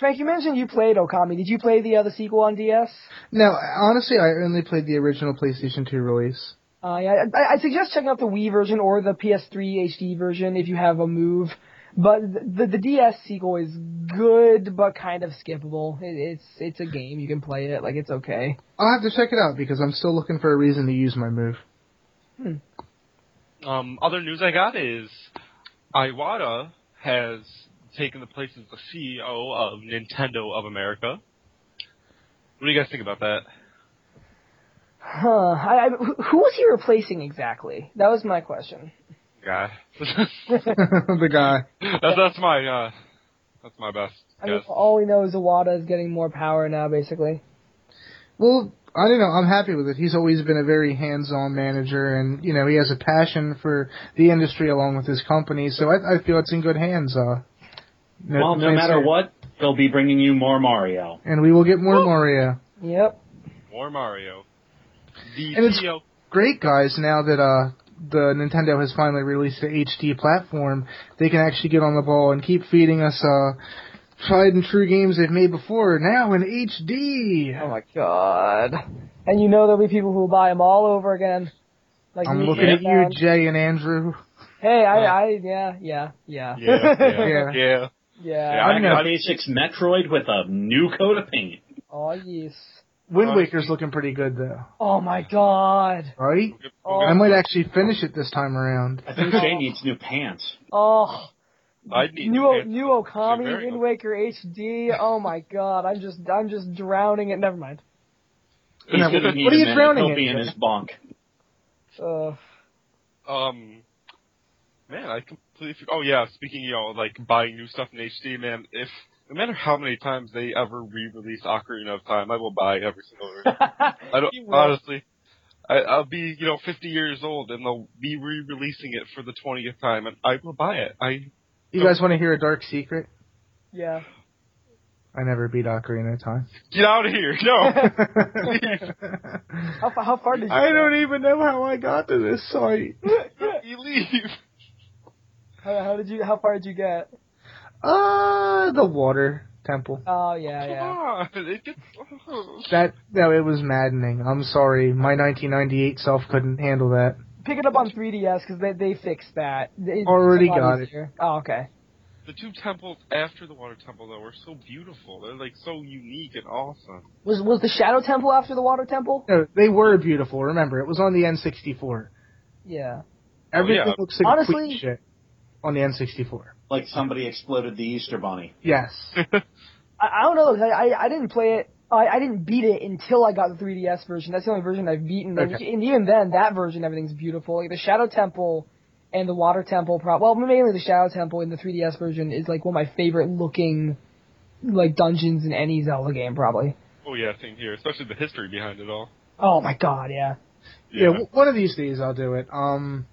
Frank, you mentioned you played Okami. Did you play the other sequel on DS? No, honestly, I only played the original PlayStation 2 release. Uh, yeah, I, I suggest checking out the Wii version or the PS3 HD version if you have a move. But the the DS sequel is good, but kind of skippable. It, it's it's a game you can play it like it's okay. I'll have to check it out because I'm still looking for a reason to use my move. Um, other news I got is Iwata has taken the place as the CEO of Nintendo of America. What do you guys think about that? Huh? I, I, who who was he replacing exactly? That was my question. Guy. the guy. that's, that's my uh, that's my best I mean, all we know is Iwata is getting more power now, basically. Well, I don't know. I'm happy with it. He's always been a very hands-on manager, and you know he has a passion for the industry along with his company. So I, I feel it's in good hands. Uh, well, no matter what, he'll be bringing you more Mario. and we will get more Mario. Yep. More Mario. The And it's- CEO. Great guys. Now that uh the Nintendo has finally released the HD platform, they can actually get on the ball and keep feeding us uh tried and true games they've made before. Now in HD. Oh my god. And you know there'll be people who will buy them all over again. Like I'm looking and at you, Jay and Andrew. Hey, I, Uh, I, yeah, yeah, yeah, Yeah, yeah, Yeah. yeah. yeah. Yeah, I in know. Basics Metroid with a new coat of paint. Oh yes. Wind Waker's looking pretty good though, Oh my god. right? Oh. I might actually finish it this time around. I think Jay needs new pants. Oh. I need New O- new that question Okami Wind. Waker HD. Oh my god, I'm just I'm just drowning it. Never mind. He's Now, gonna what need are you a minute. drowning He'll be in, in his bunk. Uh, Um, man, I completely. Oh yeah, speaking, you know, like buying new stuff in HD, man. If no matter how many times they ever re-release Ocarina of Time, I will buy every single version. I don't honestly. I, I'll be, you know, 50 years old, and they'll be re-releasing it for the 20th time, and I will buy it. I You guys want to hear a dark secret? yeah. I never beat Ocarina of Time. get out of here. No, How, fa- how far did you? I go? don't even know how I got to this site. you leave. How, how did you? How far did you get? Uh, the water temple. Oh yeah, Come yeah. on, it gets. That no, it was maddening. I'm sorry, my 1998 self couldn't handle that. Pick it up on 3DS because they they fixed that. It's Already a lot got it. easier. Oh okay. The two temples after the water temple, though, were so beautiful. They're like so unique and awesome. Was was the Shadow Temple after the Water Temple? No, they were beautiful. Remember, it was on the N64. Yeah. Everything oh, yeah. looks like Honestly- shit on the N64. Like somebody exploded the Easter Bunny. Yes. I, I don't know. 'cause I, I I didn't play it. I, I didn't beat it until I got the 3DS version. That's the only version I've beaten. And- Okay. And even then, that version, everything's beautiful. Like the Shadow Temple and the Water Temple. Pro- well, mainly the Shadow Temple in the 3DS version is like one of my favorite looking like dungeons in any Zelda game, probably. oh yeah, same here. Especially the history behind it all. Oh my god, yeah. Yeah, w- one of these days I'll do it. Um,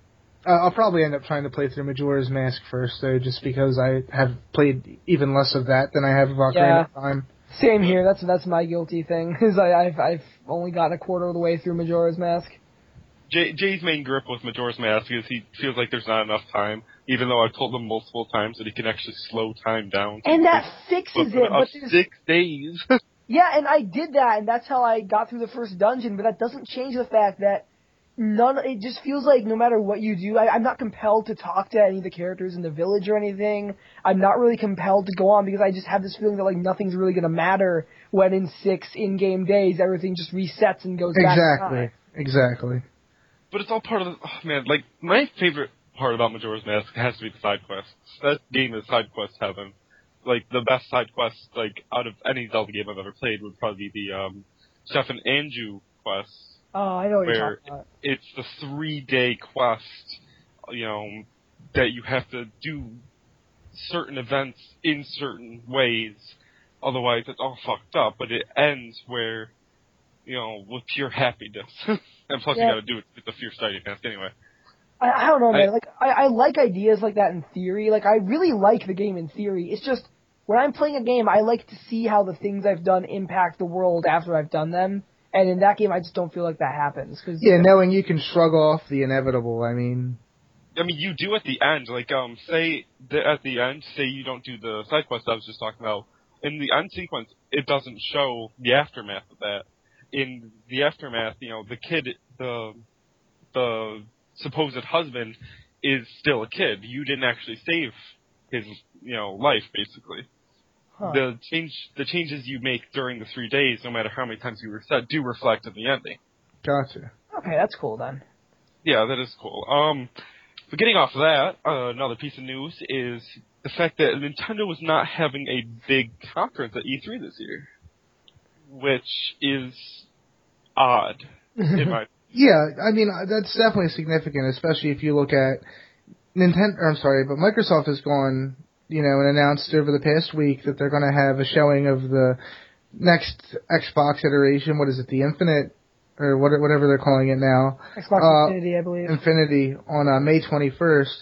I'll probably end up trying to play through Majora's Mask first, though, just because I have played even less of that than I have of Ocarina Yeah. of Time. Same here. That's that's my guilty thing. Is I, I've I've only gotten a quarter of the way through Majora's Mask. Jay, Jay's main grip with Majora's Mask is he feels like there's not enough time, even though I've told him multiple times that he can actually slow time down. And that fixes it. But six days. Yeah, and I did that, and that's how I got through the first dungeon. But that doesn't change the fact that none. It just feels like no matter what you do, I, I'm not compelled to talk to any of the characters in the village or anything. I'm not really compelled to go on because I just have this feeling that like nothing's really gonna matter when in six in-game days everything just resets and goes Exactly. time. Exactly. but it's all part of the. Oh man, like my favorite part about Majora's Mask has to be the side quests. That game is side quest heaven. Like the best side quest, like out of any Zelda game I've ever played, would probably be the um, Chef and Anju quest. Oh, I know Where- it's the three day quest, you know, that you have to do certain events in certain ways. Otherwise, it's all fucked up. But it ends where, you know, with pure happiness. and plus, Yeah. you got to do it with the fierce Titan mask anyway. I, I don't know, man. I- like I, I like ideas like that in theory. Like I really like the game in theory. It's just when I'm playing a game, I like to see how the things I've done impact the world after I've done them. And in that game, I just don't feel like that happens. Cause, Yeah, knowing you can shrug off the inevitable. I mean, I mean, you do at the end, like, um, say the, at the end, say you don't do the side quest I was just talking about. In the end sequence, it doesn't show the aftermath of that. In the aftermath, you know, the kid, the the supposed husband is still a kid. You didn't actually save his, you know, life basically. Huh. The change, the changes you make during the three days, no matter how many times you reset, do reflect in the ending. gotcha. Okay, that's cool then. Yeah, that is cool. Um, but getting off of that, uh, another piece of news is the fact that Nintendo was not having a big conference at E3 this year, which is odd in my. Yeah, I mean uh, that's definitely significant, especially if you look at Nintendo. I'm sorry, but Microsoft has gone, you know, and announced over the past week that they're going to have a showing of the next Xbox iteration. What is it, the Infinite, or what, whatever they're calling it now? Xbox Uh, Infinity, I believe. Infinity on uh, May 21st.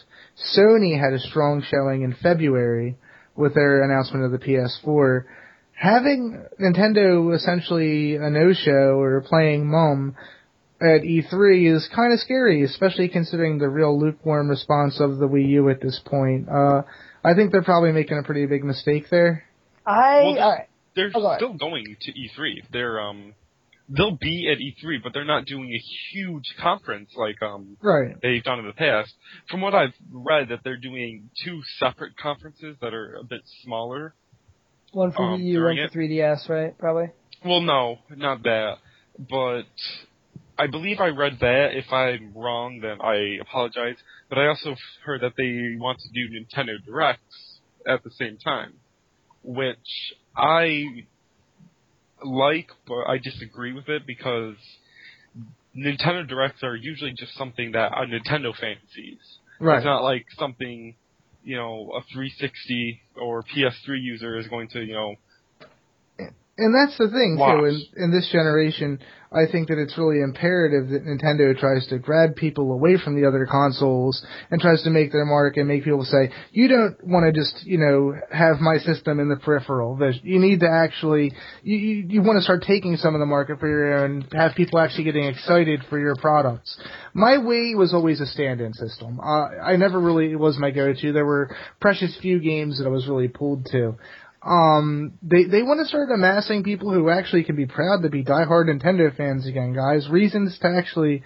Sony had a strong showing in February with their announcement of the PS4. Having Nintendo essentially a no-show or playing mum at E3 is kind of scary, especially considering the real lukewarm response of the Wii U at this point. Uh, I think they're probably making a pretty big mistake there. I Well, all right. They're Oh, go still going to E3. They're um, they'll be at E3, but they're not doing a huge conference like um Right. they've done in the past. From what I've read, that they're doing two separate conferences that are a bit smaller. One for Um, Wii U, one during for 3DS, right? Probably. Well, no, not that, but I believe I read that. If I'm wrong, then I apologize. But I also heard that they want to do Nintendo Directs at the same time, which I like, but I disagree with it because Nintendo Directs are usually just something that a Nintendo fan sees. Right. It's not like something, you know, a 360 or PS3 user is going to, you know, And that's the thing Watch. too. In, in this generation, I think that it's really imperative that Nintendo tries to grab people away from the other consoles and tries to make their mark and make people say, "You don't want to just, you know, have my system in the peripheral. That you need to actually, you you, you want to start taking some of the market for your own, have people actually getting excited for your products." My Wii was always a stand-in system. Uh, I never really it was my go-to. There were precious few games that I was really pulled to um they they want to start amassing people who actually can be proud to be diehard Nintendo fans again, guys. Reasons to actually,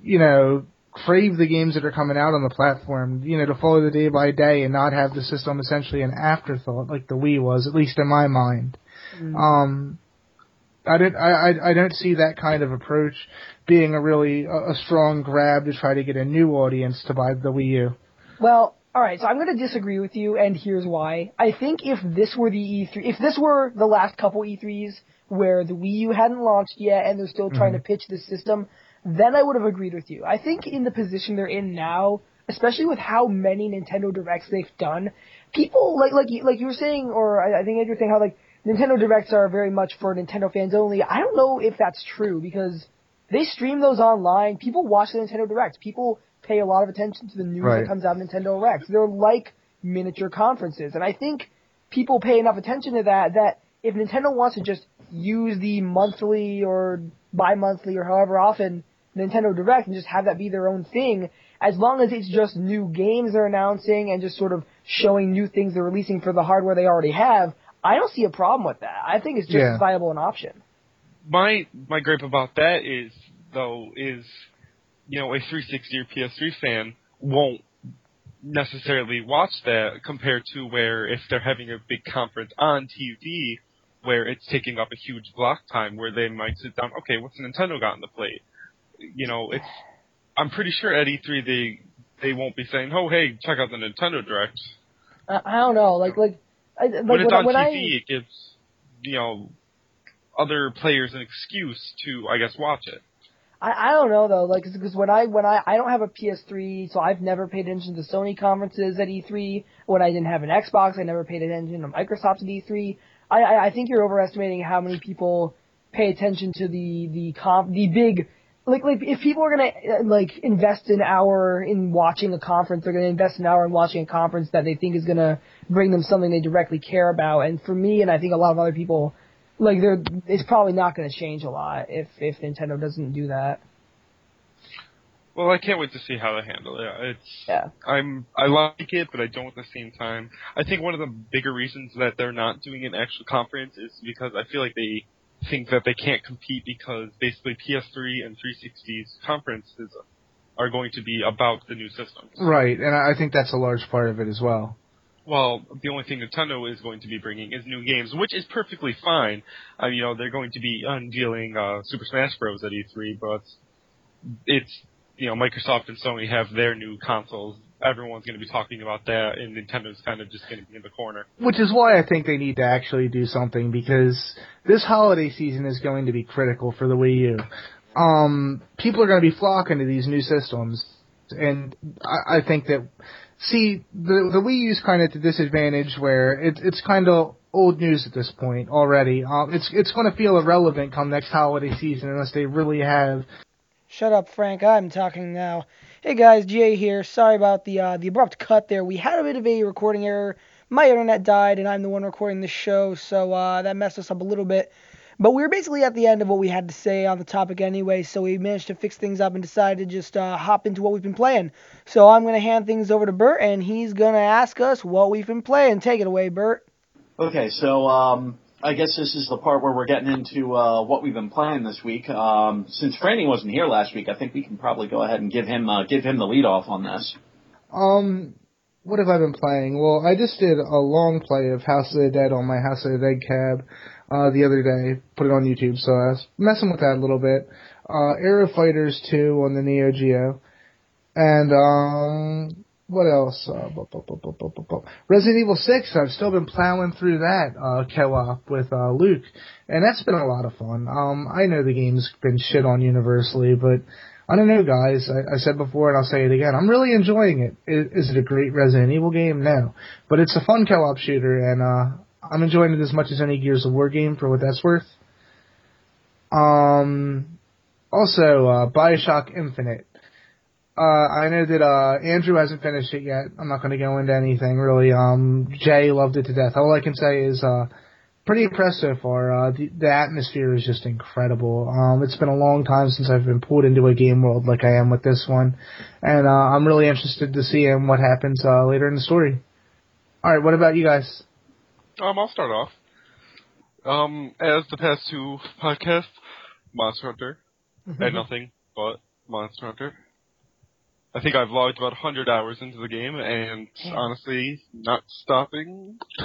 you know, crave the games that are coming out on the platform, you know, to follow the day by day and not have the system essentially an afterthought like the Wii was, at least in my mind. Um I don't I, I I don't see that kind of approach being a really a, a strong grab to try to get a new audience to buy the Wii U. Well, all right. So I'm going to disagree with you, and here's why. I think if this were the E3, if this were the last couple E3s where the Wii U hadn't launched yet and they're still trying to mm-hmm. pitch this system, then I would have agreed with you. I think in the position they're in now, especially with how many Nintendo Directs they've done, people like like like you were saying, or I, I think Andrew saying how like Nintendo Directs are very much for Nintendo fans only. I don't know if that's true because they stream those online. People watch the Nintendo Directs. People pay a lot of attention to the news Right. that comes out of Nintendo Directs. They're like miniature conferences, and I think people pay enough attention to that that if Nintendo wants to just use the monthly or bi-monthly or however often Nintendo Direct and just have that be their own thing, as long as it's just new games they're announcing and just sort of showing new things they're releasing for the hardware they already have, I don't see a problem with that. I think it's just Yeah. as viable an option. my my gripe about that is though is you know a 360 or PS3 fan won't necessarily watch that compared to where if they're having a big conference on TV where it's taking up a huge block time where they might sit down okay what's Nintendo got on the plate? You know it's I'm pretty sure at E3 they they won't be saying oh hey check out the Nintendo Direct I, I don't know, like like, I, like when it's I- on when TV I, it gives you know other players an excuse to I guess watch it I, I don't know though, like because when I when I I don't have a PS3, so I've never paid attention to Sony conferences at E3. When I didn't have an Xbox, I never paid attention to Microsoft at E3. I I, I think you're overestimating how many people pay attention to the the comp the big. Like, like if people are gonna uh, like invest an hour in watching a conference, they're gonna invest an hour in watching a conference that they think is gonna bring them something they directly care about. And for me, and I think a lot of other people, like they're it's probably not going to change a lot if if Nintendo doesn't do that. Well, I can't wait to see how they handle it. It's Yeah. I'm I like it, but I don't at the same time. I think one of the bigger reasons that they're not doing an actual conference is because I feel like they think that they can't compete because basically PS3 and 360's conferences are going to be about the new systems. Right, and I I think that's a large part of it as well. Well, the only thing Nintendo is going to be bringing is new games, which is perfectly fine. Uh, you know, they're going to be unveiling uh, Super Smash Bros. at E3, but it's you know Microsoft and Sony have their new consoles. Everyone's going to be talking about that, and Nintendo's kind of just going to be in the corner. Which is why I think they need to actually do something because this holiday season is going to be critical for the Wii U. Um, people are going to be flocking to these new systems, and I, I think that see the the Wii U's kind of at disadvantage where it, it's kind of old news at this point already. Um, it's it's going to feel irrelevant come next holiday season unless they really have Shut up, Frank. I'm talking now. Hey guys, Jay here. Sorry about the uh, the abrupt cut there. We had a bit of a recording error. My internet died, and I'm the one recording the show, so uh, that messed us up a little bit. But we were basically at the end of what we had to say on the topic anyway, so we managed to fix things up and decided to just uh, hop into what we've been playing. So I'm gonna hand things over to Bert, and he's gonna ask us what we've been playing. Take it away, Bert. Okay, so um, I guess this is the part where we're getting into uh, what we've been playing this week. Um, since Franny wasn't here last week, I think we can probably go ahead and give him uh, give him the lead off on this. Um, what have I been playing? Well, I just did a long play of House of the Dead on my House of the Dead cab uh, the other day. Put it on YouTube, so I was messing with that a little bit. Uh, Aero Fighters 2 on the Neo Geo. And, um, what else? Uh, bu- bu- bu- Resident Evil 6, I've still been plowing through that, uh, co-op with, uh, Luke. And that's been a lot of fun. Um, I know the game's been shit on universally, but I don't know, guys. I, I said before and I'll say it again. I'm really enjoying it. Is, is it a great Resident Evil game? No. But it's a fun co-op shooter and, uh, I'm enjoying it as much as any Gears of War game for what that's worth. Um, also, uh, Bioshock Infinite. Uh, I know that, uh, Andrew hasn't finished it yet. I'm not gonna go into anything really. Um, Jay loved it to death. All I can say is, uh, pretty impressed so far. Uh, the, the atmosphere is just incredible. Um, it's been a long time since I've been pulled into a game world like I am with this one. And, uh, I'm really interested to see um, what happens, uh, later in the story. Alright, what about you guys? Um, I'll start off. Um, as the past two podcasts, Monster Hunter, and nothing but Monster Hunter. I think I've logged about 100 hours into the game, and honestly, not stopping.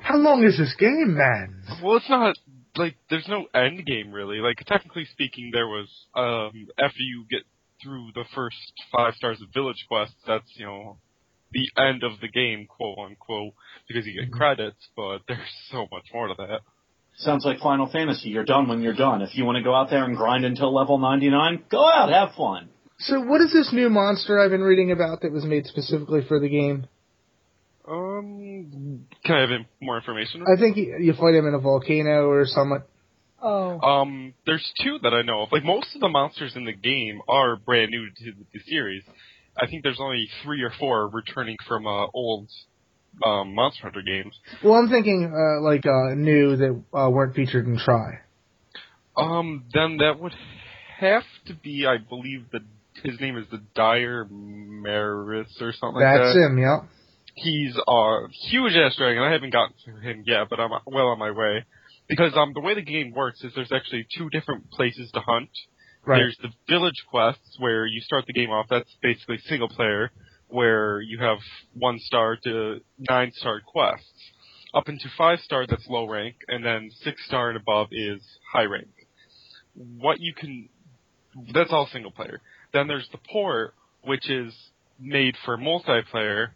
How long is this game, man? Well, it's not like there's no end game really. Like technically speaking, there was um after you get through the first five stars of village quests, that's you know the end of the game, quote unquote, because you get credits. But there's so much more to that. Sounds like Final Fantasy. You're done when you're done. If you want to go out there and grind until level 99, go out, have fun. So what is this new monster I've been reading about that was made specifically for the game? Um, can I have more information? I think you, you fight him in a volcano or something. Oh. Um, there's two that I know of. Like most of the monsters in the game are brand new to the series. I think there's only three or four returning from uh, old um, Monster Hunter games. Well, I'm thinking uh, like uh, new that uh, weren't featured in Tri. Um, then that would have to be, I believe, the his name is the Dire Maris or something like That's that. him, yeah. He's a huge ass dragon. I haven't gotten to him yet, but I'm well on my way. Because um, the way the game works is there's actually two different places to hunt. Right. There's the village quests where you start the game off. That's basically single player, where you have one star to nine star quests. Up into five star, that's low rank, and then six star and above is high rank. What you can, that's all single player. Then there's the port, which is made for multiplayer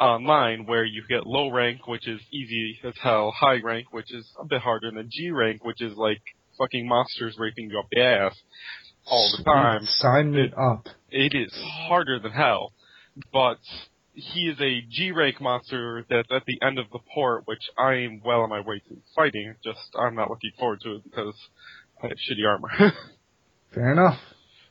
online, where you get low rank, which is easy as hell, high rank, which is a bit harder, and then G rank, which is like fucking monsters raping you up the ass all the time. Sign it up. It is harder than hell, but he is a G rank monster that's at the end of the port, which I am well on my way to fighting. Just I'm not looking forward to it because I have shitty armor. Fair enough.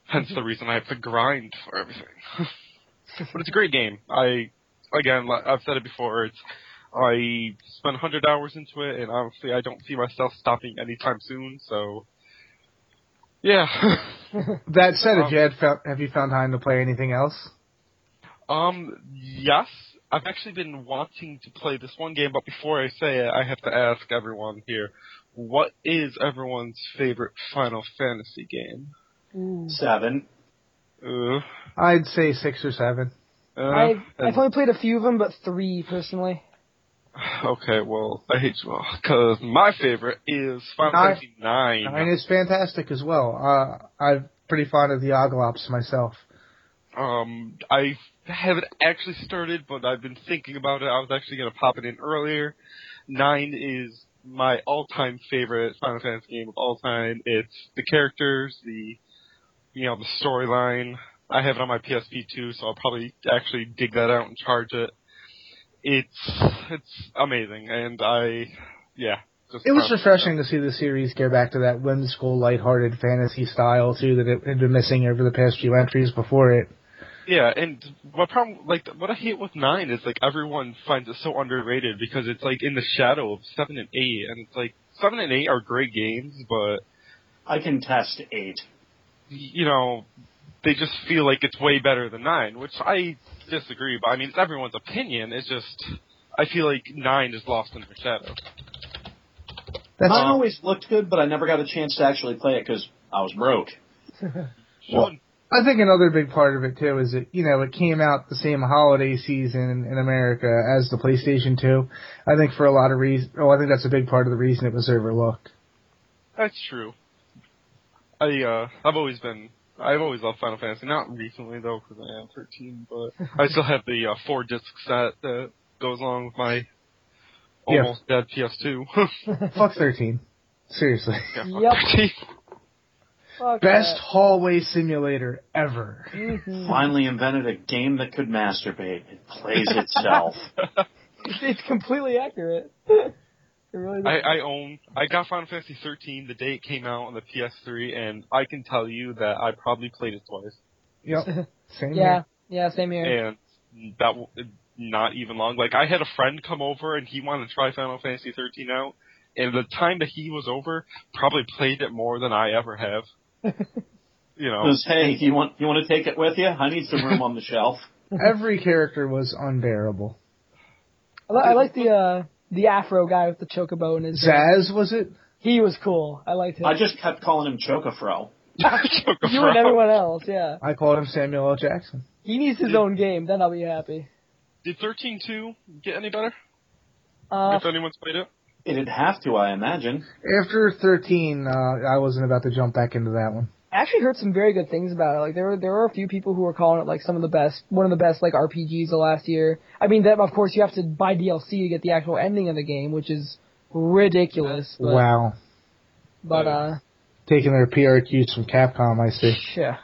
Hence the reason I have to grind for everything. but it's a great game. I again, I've said it before. It's I spent 100 hours into it, and honestly, I don't see myself stopping anytime soon. So, yeah. That said, Um, have you had found, have you found time to play anything else? Um, yes. I've actually been wanting to play this one game, but before I say it, I have to ask everyone here, what is everyone's favorite Final Fantasy game? Ooh. Seven. Uh, I'd say six or seven. uh, I've, I've only played a few of them, but three personally. Okay, well, I hate you all, because my favorite is Final Nine- Fantasy Nine. Nine is fantastic as well. Uh, I'm pretty fond of the Oglops myself. Um, I haven't actually started, but I've been thinking about it. I was actually going to pop it in earlier. Nine is my all-time favorite Final Fantasy game of all time. It's the characters, the you know the storyline. I have it on my PSP too, so I'll probably actually dig that out and charge it. It's it's amazing, and I yeah. Just It was proud of refreshing to see the series go back to that whimsical, lighthearted fantasy style too that it had been missing over the past few entries before it. Yeah, and what problem, like, what I hate with nine is like everyone finds it so underrated because it's like in the shadow of seven and eight, and it's like seven and eight are great games, but I can test eight. you know, they just feel like it's way better than nine, which I disagree. But I mean, it's everyone's opinion. It's just I feel like nine is lost in the shadow. That's Mine Uh, always looked good, but I never got a chance to actually play it because I was broke. Well, I think another big part of it too is that you know it came out the same holiday season in America as the PlayStation 2. I think for a lot of reasons, oh, I think that's a big part of the reason it was overlooked. That's true. I uh, I've always been, I've always loved Final Fantasy. Not recently though, because I am 13, but I still have the uh, four disc set that goes along with my Yeah. almost dead PS2. Fuck 13. Seriously. Yeah, fuck Yep. 13. Fuck Best hallway simulator ever. that. Mhm. Finally invented a game that could masturbate. It plays itself. It's, it's completely accurate. it really I. I own, I got Final Fantasy 13 the day it came out on the PS3, and I can tell you that I probably played it twice, Yep. Same yeah, here. yeah, same here. and that w- not even long. Like I had a friend come over, and he wanted to try Final Fantasy 13 out, and the time that he was over, probably played it more than I ever have. You know, Says, hey, you want you want to take it with you? I need some room on the shelf. Every character was unbearable. I, li- I like the uh the Afro guy with the chocobo in his. Sazh was it? He was cool. I liked him. I just kept calling him Chocofro. you and everyone else, yeah. I called him Samuel L. Jackson. He needs his own game. Then I'll be happy. Did 13.2 get any better? Uh, if anyone's played it? It'd have to, I imagine. After 13, uh, I wasn't about to jump back into that one. I actually heard some very good things about it. Like there were there were a few people who were calling it like some of the best, one of the best like RPGs of last year. I mean, that of course you have to buy DLC to get the actual ending of the game, which is ridiculous. But, wow. But uh, Taking their PRQs from Capcom, I see. yeah.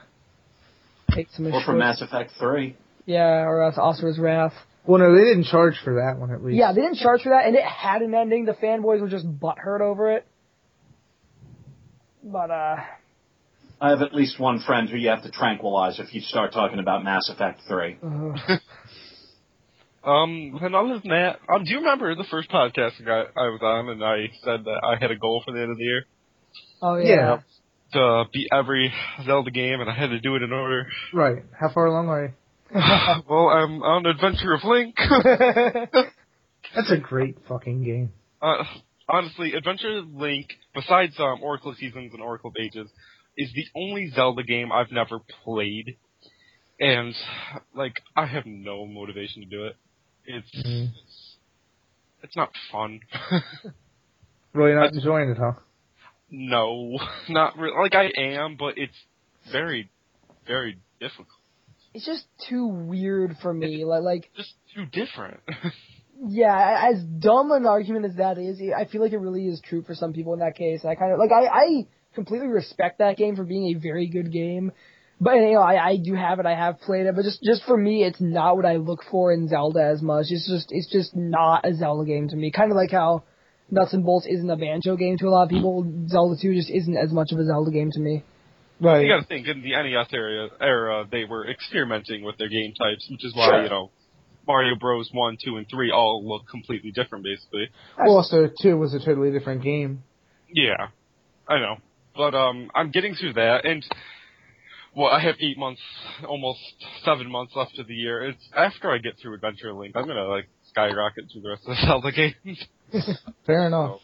Take some Or from Mass Effect 3. Yeah, or else Asura's Wrath. Well, no, they didn't charge for that one at least. Yeah, they didn't charge for that, and it had an ending. The fanboys were just butthurt over it. But uh, I have at least one friend who you have to tranquilize if you start talking about Mass Effect 3. uh Um, and other than that, um, do you remember the first podcast I, got, I was on, and I said that I had a goal for the end of the year oh Yeah. yeah. to beat every Zelda game, and I had to do it in order. Right. How far along are you? well, I'm on Adventure of Link. That's a great fucking game. uh, honestly, Adventure of Link, besides um, Oracle Seasons and Oracle of Ages, is the only Zelda game I've never played, and like I have no motivation to do it. It's Mm. it's not fun. Really not enjoying it, huh? no, not re- like I am, but it's very, very difficult. it's just too weird for me. Like, like, Just too different. yeah, as dumb an argument as that is, I feel like it really is true for some people in that case. And I kind of like, I, I completely respect that game for being a very good game. But you know, I, I do have it. I have played it, but just just for me, it's not what I look for in Zelda as much. It's just it's just not a Zelda game to me. Kind of like how Nuts and Bolts isn't a Banjo game to a lot of people. Zelda 2 just isn't as much of a Zelda game to me. Right. you gotta think, in the NES era, era, they were experimenting with their game types, which is why, Sure. you know, Mario Bros. 1, 2, and 3 all look completely different, basically. Well, Also, two was a totally different game. Yeah, I know. But, um, I'm getting through that, and, well, I have eight months, almost seven months left of the year. It's after I get through Adventure Link, I'm gonna, like, skyrocket through the rest of the Zelda games. Fair enough.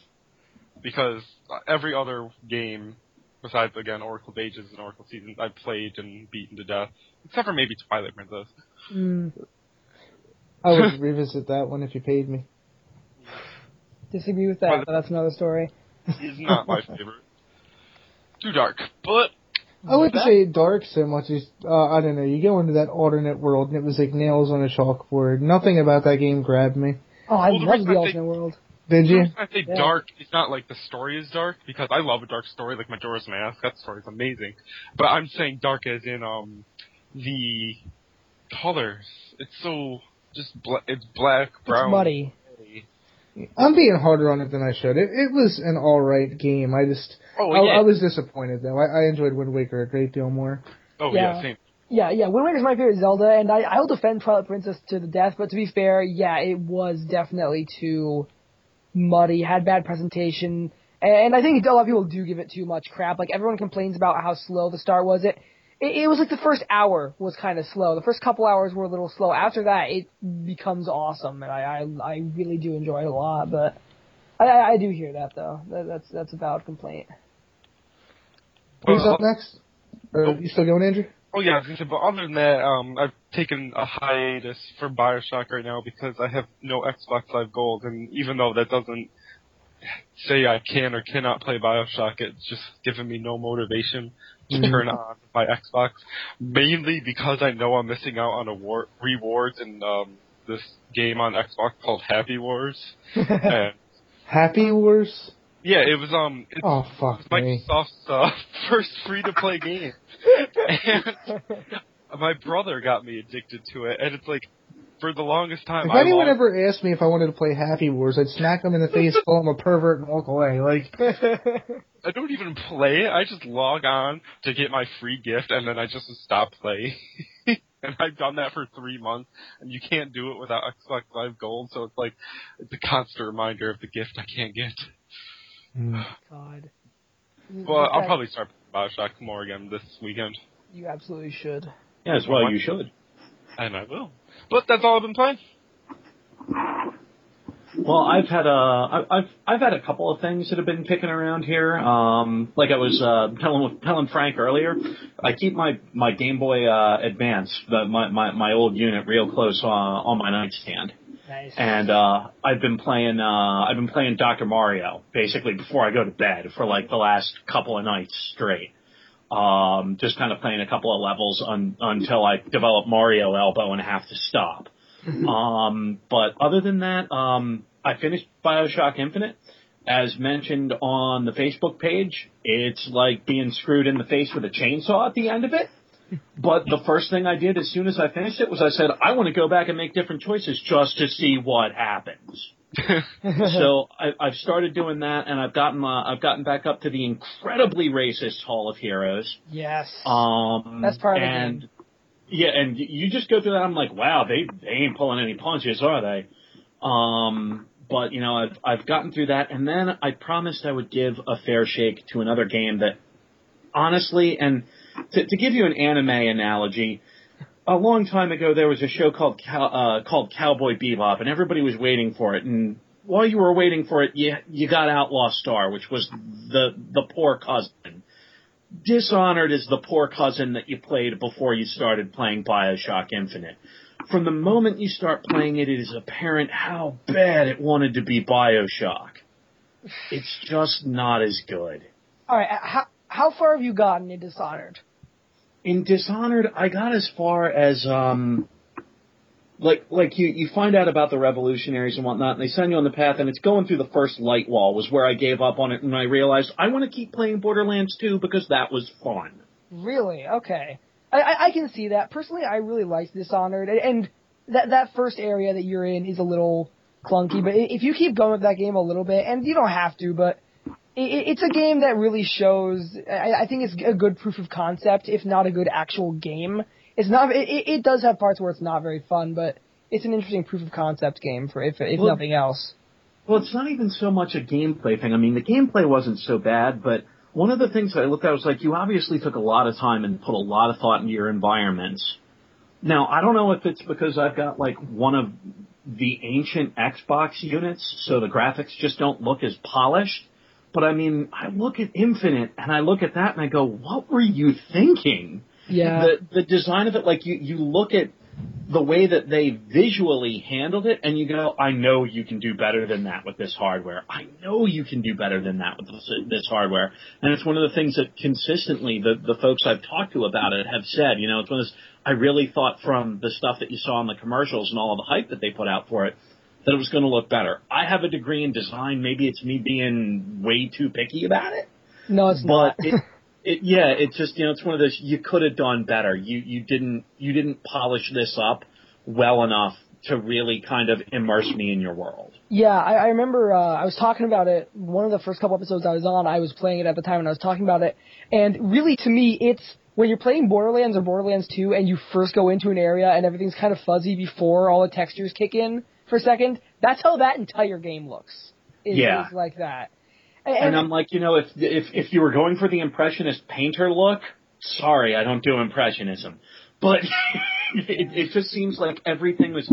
because every other game, besides again Oracle of Ages and Oracle Seasons, I've played and beaten to death, except for maybe Twilight Princess. Mm, I would revisit that one if you paid me. disagree with that, but that's another story. Is not my favorite. Too dark, but I wouldn't That- say dark so much as uh, I don't know. You go into that alternate world and it was like nails on a chalkboard. Nothing about that game grabbed me. Oh, I Well, the love reason the alternate think- world. Did you? I say Yeah. dark. It's not like the story is dark because I love a dark story like Majora's Mask. That story's amazing. But I'm saying dark as in um the colors. It's so just bla- it's black, brown. It's muddy. I'm being harder on it than I should. It, it was an all right game. I just Oh I, yeah. I was disappointed though. I, I enjoyed Wind Waker a great deal more. oh yeah. Yeah. Same. Yeah, yeah. Wind Waker's my favorite Zelda, and I, I'll defend Twilight Princess to the death. But to be fair, yeah, it was definitely too muddy, had bad presentation, and I think a lot of people do give it too much crap. Like everyone complains about how slow the start was. It, it, it was like the first hour was kind of slow. The first couple hours were a little slow. After that, it becomes awesome, and I, I, I really do enjoy it a lot. But I, I, I do hear that though. That, that's that's a valid complaint. Who's Uh, up next? Or oh. you still going, Andrew? Oh yeah, I was but other than that, um, I've taken a hiatus for Bioshock right now because I have no Xbox Live Gold, and even though that doesn't say I can or cannot play Bioshock, it's just given me no motivation to. Turn on my Xbox. Mainly because I know I'm missing out on award rewards in um, this game on Xbox called Happy Wars, and Happy Wars? yeah, it was um, it's Oh, fuck. Microsoft's uh, first free to play game. and my brother got me addicted to it, and it's like, for the longest time, If I anyone logged- ever asked me if I wanted to play Happy Wars, I'd smack them in the face, call them a pervert, and walk away. Like, I don't even play it. I just log on to get my free gift, and then I just stop playing. and I've done that for three months, and you can't do it without Xbox Live Gold, so it's like it's a constant reminder of the gift I can't get. mm. God. Well, I'll probably start Bioshock more again this weekend, You absolutely should. Yeah, as well you should. and I will. But that's all I've been playing. Well, I've had a I've I've had a couple of things that have been kicking around here. Um, like I was uh, telling telling Frank earlier, I keep my my Game Boy uh, Advance, the, my my my old unit, real close uh, on my nightstand. Nice. and uh I've been playing uh I've been playing Dr. Mario basically before I go to bed for like the last couple of nights straight. Um just kind of playing a couple of levels un- until I develop Mario elbow and have to stop. um but other than that, um I finished BioShock Infinite. As mentioned on the Facebook page, it's like being screwed in the face with a chainsaw at the end of it. But the first thing I did as soon as I finished it was I said, I want to go back and make different choices just to see what happens. so I, I've started doing that, and I've gotten uh, I've gotten back up to the incredibly racist Hall of Heroes. yes. Um, That's part of the and, game. Yeah, and you just go through that. I'm like, wow, they they ain't pulling any punches, are they? Um, but you know, I've I've gotten through that, and then I promised I would give a fair shake to another game that, honestly, and to, to give you an anime analogy, a long time ago there was a show called Cow, uh, called Cowboy Bebop, and everybody was waiting for it. And while you were waiting for it, you you got Outlaw Star, which was the the poor cousin. Dishonored is the poor cousin that you played before you started playing Bioshock Infinite. From the moment you start playing it, it is apparent how bad it wanted to be Bioshock. It's just not as good. All right. uh, How how far have you gotten in Dishonored? In Dishonored, I got as far as um, like like you you find out about the revolutionaries and whatnot, and they send you on the path, and it's going through the first light wall was where I gave up on it, and I realized I want to keep playing Borderlands 2 because that was fun. Really? Okay. I, I, can see that. Personally, I really liked Dishonored, and, and that that first area that you're in is a little clunky. But if you keep going with that game a little bit, and you don't have to, but it's a game that really shows. I, I think it's a good proof of concept, if not a good actual game. It's not. It, it it does have parts where it's not very fun, but it's an interesting proof of concept game for if if Well- nothing else. Well, it's not even so much a gameplay thing. I mean, the gameplay wasn't so bad, but one of the things that I looked at was like, you obviously took a lot of time and put a lot of thought into your environments. Now, I don't know if it's because I've got like one of the ancient Xbox units, so the graphics just don't look as polished. But I mean, I look at Infinite and I look at that and I go, what were you thinking? Yeah. the the design of it, like you you look at the way that they visually handled it, and you go, I know you can do better than that with this hardware. I know you can do better than that with this, this hardware. And it's one of the things that consistently the the folks I've talked to about it have said. You know, it's one of those. I really thought from the stuff that you saw in the commercials and all of the hype that they put out for it that it was going to look better. I have a degree in design. Maybe it's me being way too picky about it no, it's but not. it, it yeah, it's just you know it's one of those you could have done better. You you didn't you didn't polish this up well enough to really kind of immerse me in your world. Yeah, I, I remember uh, I was talking about it. One of the first couple episodes I was on, I was playing it at the time, and I was talking about it. And really, to me, it's when you're playing Borderlands or Borderlands 2, and you first go into an area and everything's kind of fuzzy before all the textures kick in for a second. That's how that entire game looks. Is, Yeah. is like that. And I'm like, you know, if if if you were going for the impressionist painter look, sorry, I don't do impressionism. But it, it just seems like everything was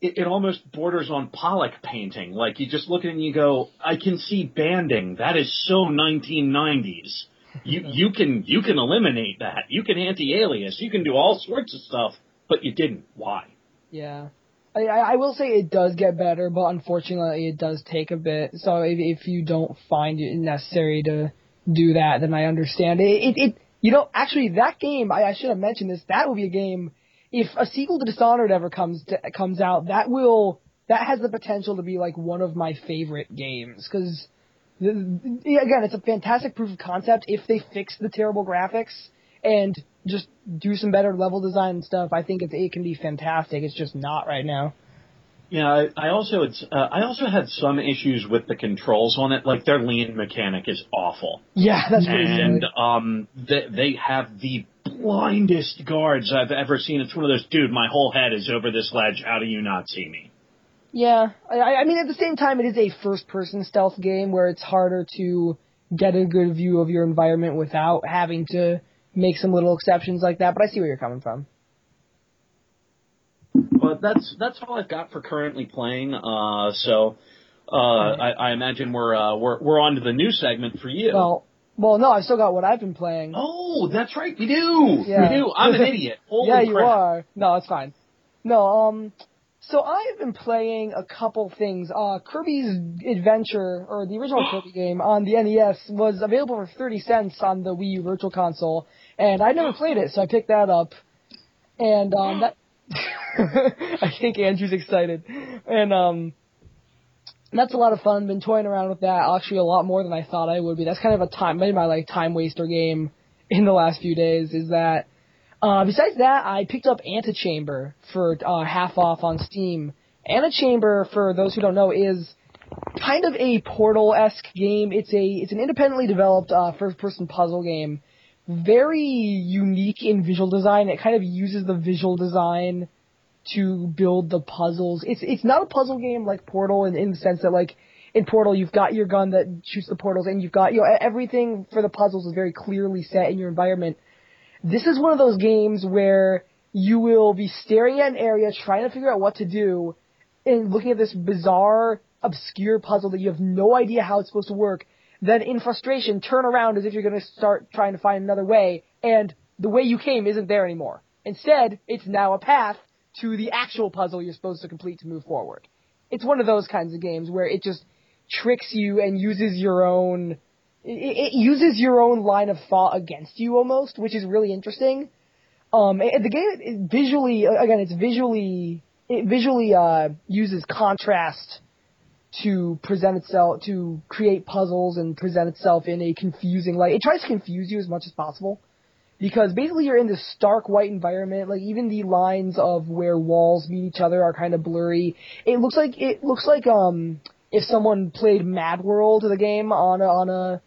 it, it almost borders on Pollock painting. Like you just look at it and you go, I can see banding. That is so 1990s. You you can you can eliminate that. You can anti-alias. You can do all sorts of stuff, but you didn't. Why? Yeah. I, I will say it does get better, but unfortunately it does take a bit. So if, if you don't find it necessary to do that, then I understand. It, it, it you know, actually that game, I, I should have mentioned this, that will be a game, if a sequel to Dishonored ever comes to, comes out, that will, that has the potential to be like one of my favorite games, cause, again, it's a fantastic proof of concept if they fix the terrible graphics and just do some better level design and stuff. I think it, it can be fantastic. It's just not right now. Yeah, I, I also it's uh, I also had some issues with the controls on it. Like their lean mechanic is awful. Yeah, that's pretty and silly. um, they, they have the blindest guards I've ever seen. It's one of those, dude. My whole head is over this ledge. How do you not see me? Yeah, I, I mean, at the same time, it is a first-person stealth game where it's harder to get a good view of your environment without having to make some little exceptions like that. But I see where you're coming from. But that's that's all I've got for currently playing. Uh, so uh, I, I imagine we're uh, we're we're on to the new segment for you. Well, well, no, I've still got what I've been playing. oh, that's right, we do. Yeah. We do. I'm an idiot. Holy yeah, you crap. are. No, it's fine. No, um, so I've been playing a couple things. Uh, Kirby's Adventure, or the original Kirby game on the NES, was available for 30 cents on the Wii U Virtual Console, and I never played it, so I picked that up. And, um, that, I think Andrew's excited. And, um, that's a lot of fun. Been toying around with that actually a lot more than I thought I would be. That's kind of a time, maybe my like time waster game in the last few days. Is that uh, besides that, I picked up Antechamber for uh, half off on Steam. Antechamber, for those who don't know, is kind of a Portal esque game. It's a it's an independently developed uh, first person puzzle game. Very unique in visual design. It kind of uses the visual design to build the puzzles. It's it's not a puzzle game like Portal in, in the sense that like in Portal you've got your gun that shoots the portals and you've got you know everything for the puzzles is very clearly set in your environment. This is one of those games where you will be staring at an area trying to figure out what to do and looking at this bizarre obscure puzzle that you have no idea how it's supposed to work. Then in frustration turn around as if you're going to start trying to find another way and the way you came isn't there anymore. Instead, it's now a path to the actual puzzle you're supposed to complete to move forward. It's one of those kinds of games where it just tricks you and uses your own it, uses your own line of thought against you almost, which is really interesting. Um, the game visually again, it's visually it visually uh, uses contrast to present itself to create puzzles and present itself in a confusing light. It tries to confuse you as much as possible because basically you're in this stark white environment. Like even the lines of where walls meet each other are kind of blurry. It looks like it looks like um if someone played Mad World the game on a on a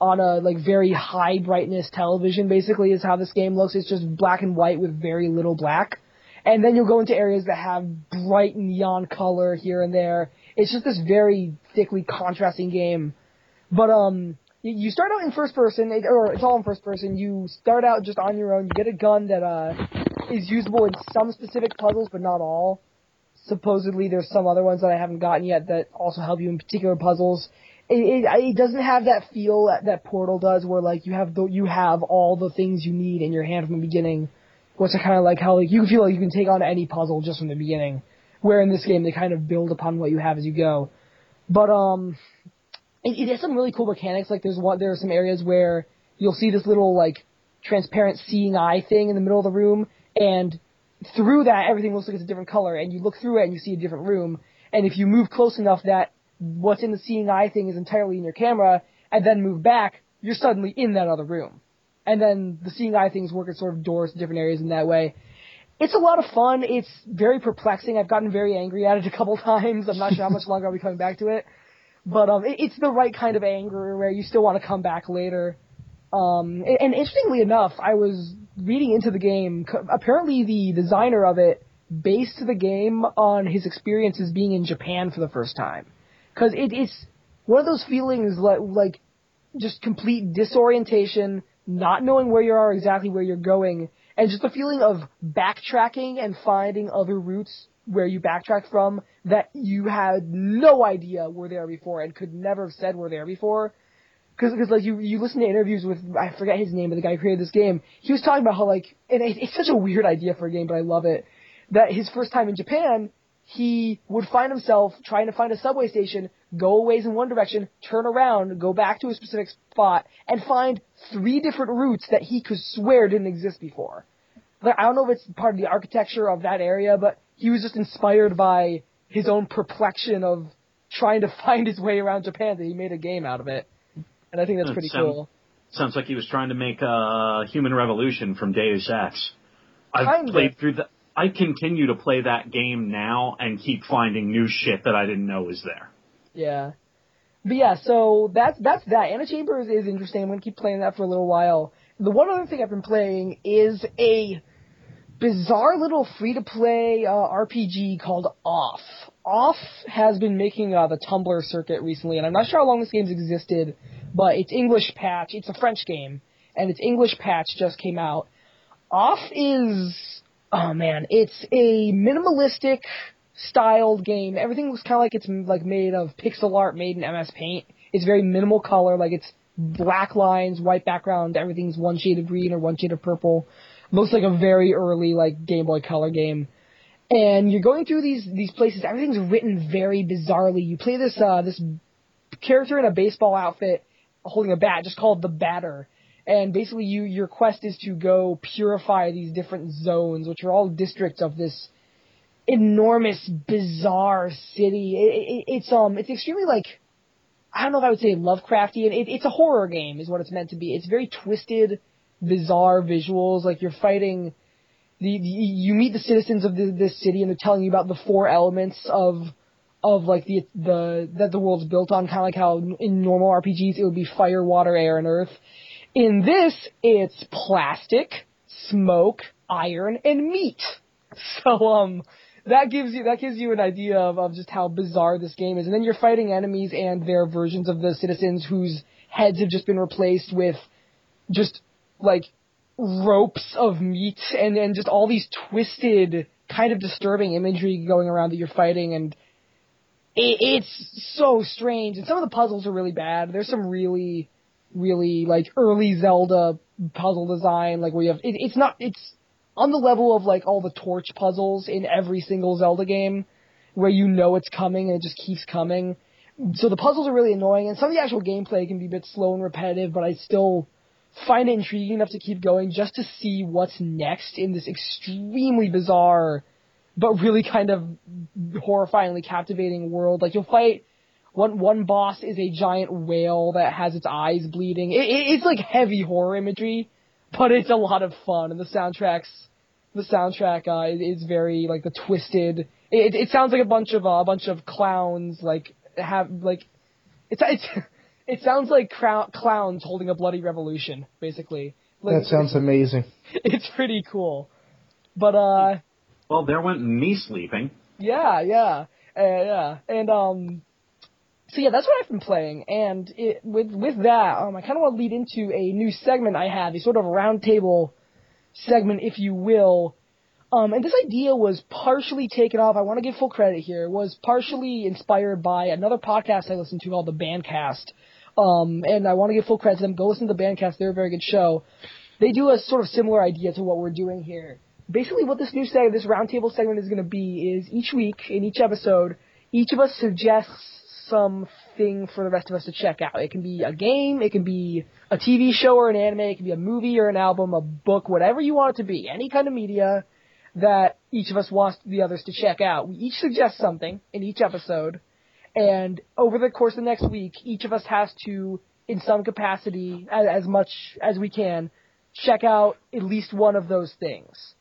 on a like very high brightness television basically is how this game looks. It's just black and white with very little black. And then you'll go into areas that have bright neon color here and there. It's just this very thickly contrasting game. But um you start out in first person, or it's all in first person. You start out just on your own. You get a gun that uh, is usable in some specific puzzles, but not all. Supposedly, there's some other ones that I haven't gotten yet that also help you in particular puzzles. It, it, it doesn't have that feel that, that Portal does, where like you have the you have all the things you need in your hand from the beginning. Which I kind of like how like you feel like you can take on any puzzle just from the beginning. Where in this game they kind of build upon what you have as you go. But um, it, it has some really cool mechanics. Like there's one, there are some areas where you'll see this little like transparent seeing eye thing in the middle of the room, and through that everything looks like it's a different color, and you look through it and you see a different room. And if you move close enough that what's in the seeing eye thing is entirely in your camera, and then move back, you're suddenly in that other room. And then the seeing eye things work as sort of doors to different areas in that way. It's a lot of fun. It's very perplexing. I've gotten very angry at it a couple times. I'm not sure how much longer I'll be coming back to it. But um, it, it's the right kind of anger where you still want to come back later. Um, and, and interestingly enough, I was reading into the game. Apparently, the designer of it based the game on his experiences being in Japan for the first time, because it, it's one of those feelings like like just complete disorientation, not knowing where you are exactly where you're going, and just the feeling of backtracking and finding other routes where you backtrack from that you had no idea were there before and could never have said were there before. Cause, cause like you, you listen to interviews with, I forget his name, but the guy who created this game, he was talking about how like, and it, it's such a weird idea for a game, but I love it, that his first time in Japan, he would find himself trying to find a subway station, go a ways in one direction, turn around, go back to a specific spot, and find three different routes that he could swear didn't exist before. Like, I don't know if it's part of the architecture of that area, but he was just inspired by his own perplexion of trying to find his way around Japan that he made a game out of it. And I think that's That pretty sound- cool. Sounds like he was trying to make a human revolution from Deus Ex. I've Kinda. played through the. I continue to play that game now and keep finding new shit that I didn't know was there. Yeah. But yeah, so that's that's that. Antechambers is interesting. I'm gonna keep playing that for a little while. The one other thing I've been playing is a bizarre little free to play uh, RPG called Off. Off has been making uh, the Tumblr circuit recently, and I'm not sure how long this game's existed, but its English patch, it's a French game, and its English patch just came out. Off is, oh man, it's a minimalistic styled game. Everything looks kind of like it's like made of pixel art made in MS Paint. It's very minimal color, like it's black lines, white background, everything's one shade of green or one shade of purple. Looks like a very early like Game Boy Color game. And you're going through these these places. Everything's written very bizarrely. You play this uh this character in a baseball outfit holding a bat, just called the Batter. And basically, you your quest is to go purify these different zones, which are all districts of this enormous, bizarre city. It, it, it's um, it's extremely like I don't know if I would say Lovecraftian. It, it's a horror game, is what it's meant to be. It's very twisted, bizarre visuals. Like you're fighting. The, the you meet the citizens of the, this city, and they're telling you about the four elements of of like the the that the world's built on, kind of like how in normal RPGs it would be fire, water, air, and earth. In this, it's plastic, smoke, iron, and meat. So um, that gives you that gives you an idea of, of just how bizarre this game is. And then you're fighting enemies and their versions of the citizens whose heads have just been replaced with just like ropes of meat and and just all these twisted kind of disturbing imagery going around that you're fighting and it, it's so strange and some of the puzzles are really bad there's some really really like early zelda puzzle design like where you have it, it's not it's on the level of like all the torch puzzles in every single zelda game where you know it's coming and it just keeps coming so the puzzles are really annoying and some of the actual gameplay can be a bit slow and repetitive but i still find it intriguing enough to keep going just to see what's next in this extremely bizarre but really kind of horrifyingly captivating world. Like you'll fight one one boss is a giant whale that has its eyes bleeding. It, it, it's like heavy horror imagery, but it's a lot of fun and the soundtracks the soundtrack uh, is, is very like the twisted. It, it sounds like a bunch of uh, a bunch of clowns like have like it's it's it sounds like crowd, clowns holding a bloody revolution basically. Like, That sounds amazing. It's pretty cool, but uh Well, there went me sleeping. yeah yeah uh, yeah and um so yeah that's what I've been playing and it, with with that um I kind of want to lead into a new segment I have a sort of roundtable segment if you will um, and this idea was partially taken off. I want to give full credit here. Was partially inspired by another podcast I listened to called the Bandcast. Um, and I want to give full credit to them. Go listen to the Bandcast. They're a very good show. They do a sort of similar idea to what we're doing here. Basically, what this new segment, this roundtable segment is going to be is each week, in each episode, each of us suggests something for the rest of us to check out. It can be a game, it can be a TV show or an anime, it can be a movie or an album, a book, whatever you want it to be. Any kind of media that each of us wants the others to check out. We each suggest something in each episode, and over the course of the next week, each of us has to, in some capacity, as, as much as we can, check out at least one of those things.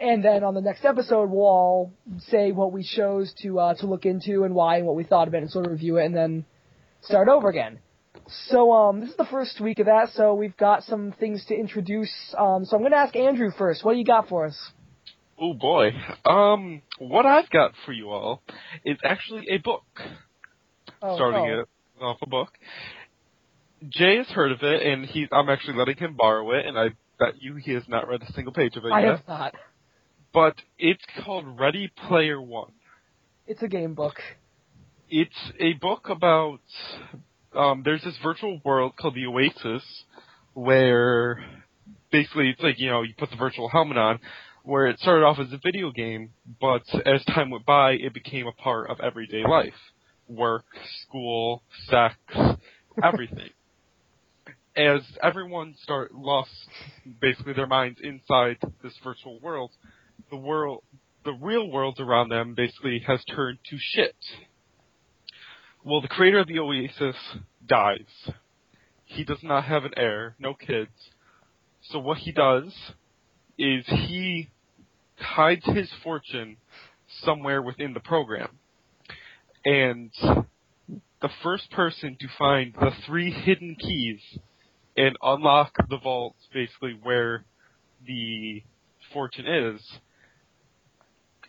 And then on the next episode, we'll all say what we chose to uh, to look into and why and what we thought of it, and sort of review it, and then start over again. So um, this is the first week of that. So we've got some things to introduce. Um, so I'm going to ask Andrew first. What do you got for us? Oh boy. Um, what I've got for you all is actually a book. Oh, starting oh. it off a book. Jay has heard of it, and he's I'm actually letting him borrow it, and I bet you he has not read a single page of it I yet. have not. But it's called Ready Player One. It's a game book. It's a book about um, there's this virtual world called the Oasis where basically it's like you know you put the virtual helmet on where it started off as a video game, but as time went by, it became a part of everyday life, work, school, sex, everything. as everyone start lost basically their minds inside this virtual world, the world, the real world around them basically has turned to shit. Well, the creator of the Oasis dies. He does not have an heir, no kids. So what he does is he hides his fortune somewhere within the program. And the first person to find the three hidden keys and unlock the vaults basically where the fortune is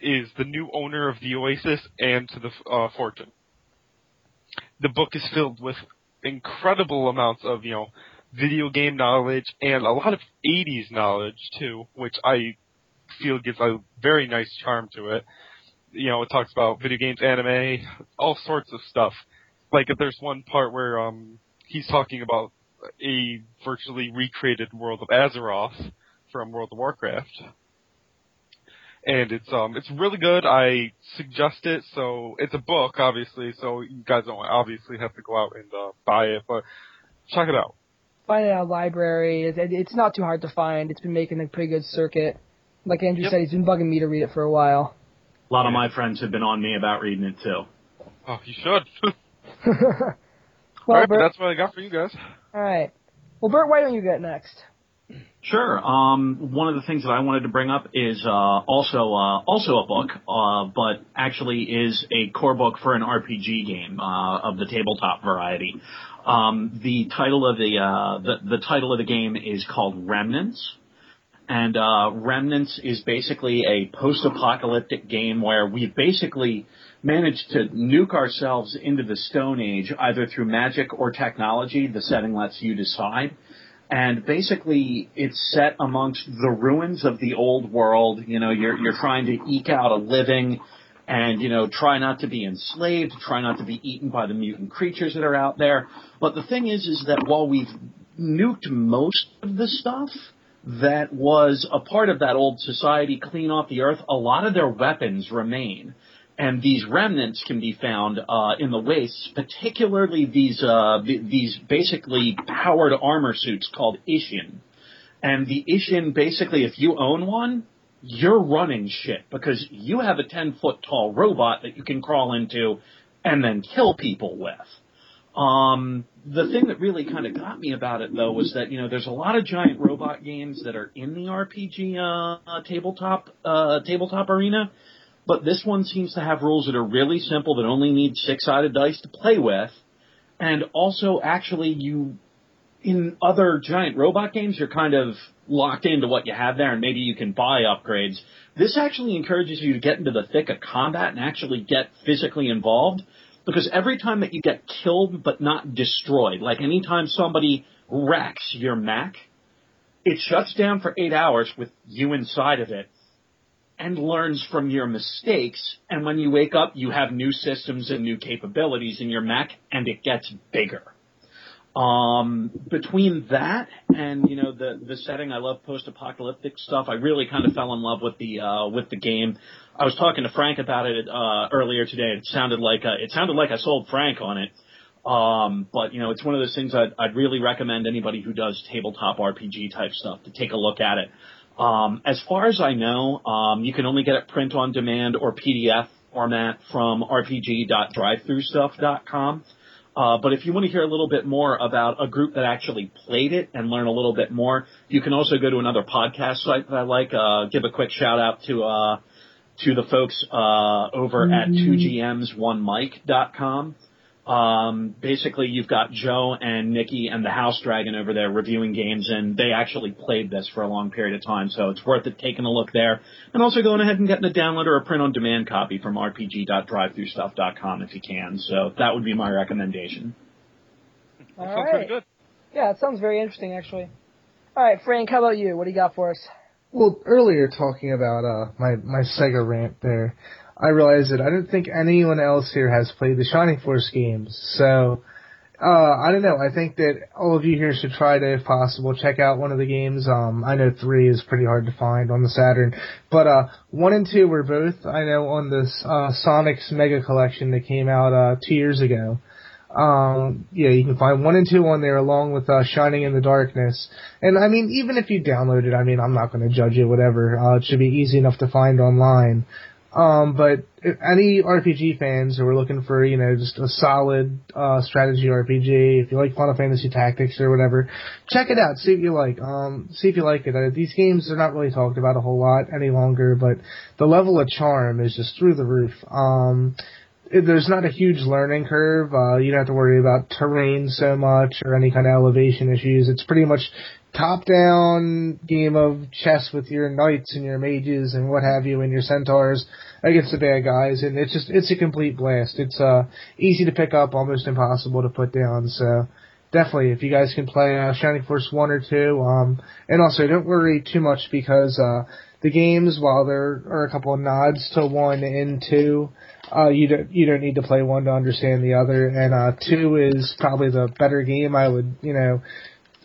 is the new owner of the Oasis and to the uh, fortune. The book is filled with incredible amounts of you know video game knowledge and a lot of 80s knowledge too, which I feel gives a very nice charm to it. You know, it talks about video games, anime, all sorts of stuff. Like if there's one part where um he's talking about a virtually recreated world of Azeroth from World of Warcraft. And it's um it's really good. I suggest it. So it's a book, obviously. So you guys don't obviously have to go out and uh, buy it, but check it out. Find it at a library. It, it, it's not too hard to find. It's been making a pretty good circuit. Like Andrew Yep. said, he's been bugging me to read it for a while. A lot of my friends have been on me about reading it too. Oh, you should. well, all right, but Bert, that's what I got for you guys. all right. Well, Bert, why don't you get next? Sure. Um, one of the things that I wanted to bring up is uh, also uh, also a book, uh, but actually is a core book for an RPG game uh, of the tabletop variety. Um, the title of the, uh, the the title of the game is called Remnants, and uh, Remnants is basically a post-apocalyptic game where we've basically managed to nuke ourselves into the Stone Age either through magic or technology. The setting lets you decide and basically it's set amongst the ruins of the old world. You know, you're you're trying to eke out a living, and you know, try not to be enslaved, try not to be eaten by the mutant creatures that are out there. But the thing is, is that while we've nuked most of the stuff that was a part of that old society, clean off the earth, a lot of their weapons remain. And these remnants can be found uh, in the wastes, particularly these uh, th- these basically powered armor suits called Ishin. And the Ishin, basically, if you own one, you're running shit because you have a 10 foot tall robot that you can crawl into and then kill people with. Um, the thing that really kind of got me about it though was that you know there's a lot of giant robot games that are in the RPG uh, tabletop uh, tabletop arena, but this one seems to have rules that are really simple that only need six sided dice to play with, and also actually you in other giant robot games you're kind of locked into what you have there and maybe you can buy upgrades. This actually encourages you to get into the thick of combat and actually get physically involved because every time that you get killed but not destroyed, like anytime somebody wrecks your mech, it shuts down for eight hours with you inside of it and learns from your mistakes. And when you wake up, you have new systems and new capabilities in your mech and it gets bigger. Um, between that and you know the the setting, I love post-apocalyptic stuff. I really kind of fell in love with the uh, with the game. I was talking to Frank about it uh, earlier today. It sounded like uh, it sounded like I sold Frank on it. Um, but you know, it's one of those things I'd, I'd really recommend anybody who does tabletop RPG type stuff to take a look at it. Um, as far as I know, um, you can only get it print on demand or PDF format from rpg.drivethrustuff.com. Uh, but if you want to hear a little bit more about a group that actually played it and learn a little bit more, you can also go to another podcast site that I like. Uh, give a quick shout out to uh, to the folks uh, over at 2gms1mic.com. Um, basically, you've got Joe and Nikki and the House Dragon over there reviewing games, and they actually played this for a long period of time, so it's worth it taking a look there. And also going ahead and getting a download or a print on demand copy from rpg.drivethrustuff.com if you can. So that would be my recommendation. All Sounds right. pretty good. Yeah, it sounds very interesting, actually. All right, Frank, how about you? What do you got for us? Well, earlier talking about uh, my my Sega rant there, I realized that I don't think anyone else here has played the Shining Force games. So uh, I don't know. I think that all of you here should try to, if possible, check out one of the games. Um, I know three is pretty hard to find on the Saturn, but uh, one and two were both I know on this uh, Sonic's Mega Collection that came out uh, two years ago. Um, yeah, you can find one and two on there along with uh, Shining in the Darkness. And I mean, even if you download it, I mean, I'm not going to judge it. Whatever, uh, it should be easy enough to find online. Um, but any RPG fans who are looking for, you know, just a solid uh, strategy RPG, if you like Final Fantasy Tactics or whatever, check it out. See what you like. Um, see if you like it. Uh, these games are not really talked about a whole lot any longer, but the level of charm is just through the roof. Um, there's not a huge learning curve. Uh, you don't have to worry about terrain so much or any kind of elevation issues. It's pretty much top down game of chess with your knights and your mages and what have you and your centaurs against the bad guys and it's just it's a complete blast. It's uh easy to pick up, almost impossible to put down, so definitely if you guys can play uh, Shining Force one or two, um and also don't worry too much because uh the games while there are a couple of nods to one and two, uh you don't you don't need to play one to understand the other and uh two is probably the better game I would, you know,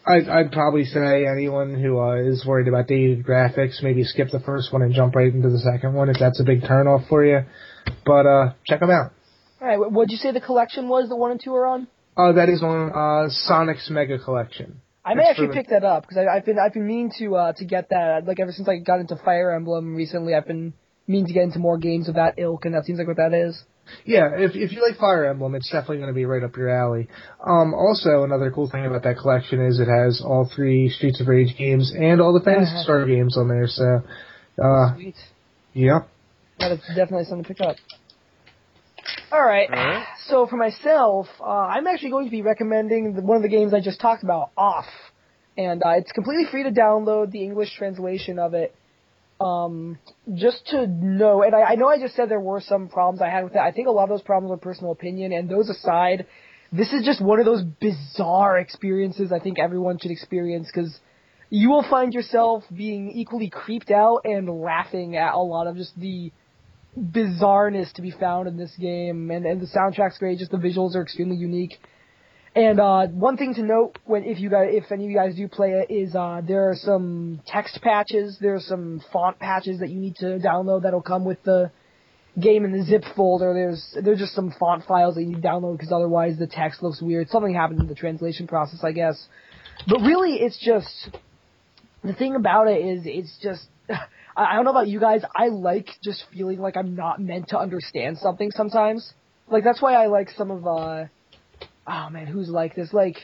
I'd, I'd probably say anyone who uh, is worried about dated graphics, maybe skip the first one and jump right into the second one if that's a big turnoff for you. But uh, check them out. All right, what'd you say the collection was? The one and two are on? Uh, that is on uh, Sonic's Mega Collection. I may actually pick that up because I've been I've been meaning to uh, to get that. Like ever since I got into Fire Emblem recently, I've been meaning to get into more games of that ilk, and that seems like what that is. Yeah, if if you like Fire Emblem, it's definitely going to be right up your alley. Um, also, another cool thing about that collection is it has all three Streets of Rage games and all the Phantasy uh-huh. Star games on there. So, uh, Sweet. Yeah. That is definitely something to pick up. All right. All right. So for myself, uh, I'm actually going to be recommending the, one of the games I just talked about, Off, and uh, it's completely free to download the English translation of it um, just to know, and I, I know I just said there were some problems I had with it. I think a lot of those problems are personal opinion, and those aside, this is just one of those bizarre experiences I think everyone should experience because you will find yourself being equally creeped out and laughing at a lot of just the bizarreness to be found in this game. And, and the soundtrack's great, just the visuals are extremely unique. And uh, one thing to note when if you guys if any of you guys do play it is uh, there are some text patches, there are some font patches that you need to download that'll come with the game in the zip folder. There's there's just some font files that you need to download because otherwise the text looks weird. Something happened in the translation process, I guess. But really, it's just the thing about it is it's just I don't know about you guys. I like just feeling like I'm not meant to understand something sometimes. Like that's why I like some of uh oh man, who's like this? Like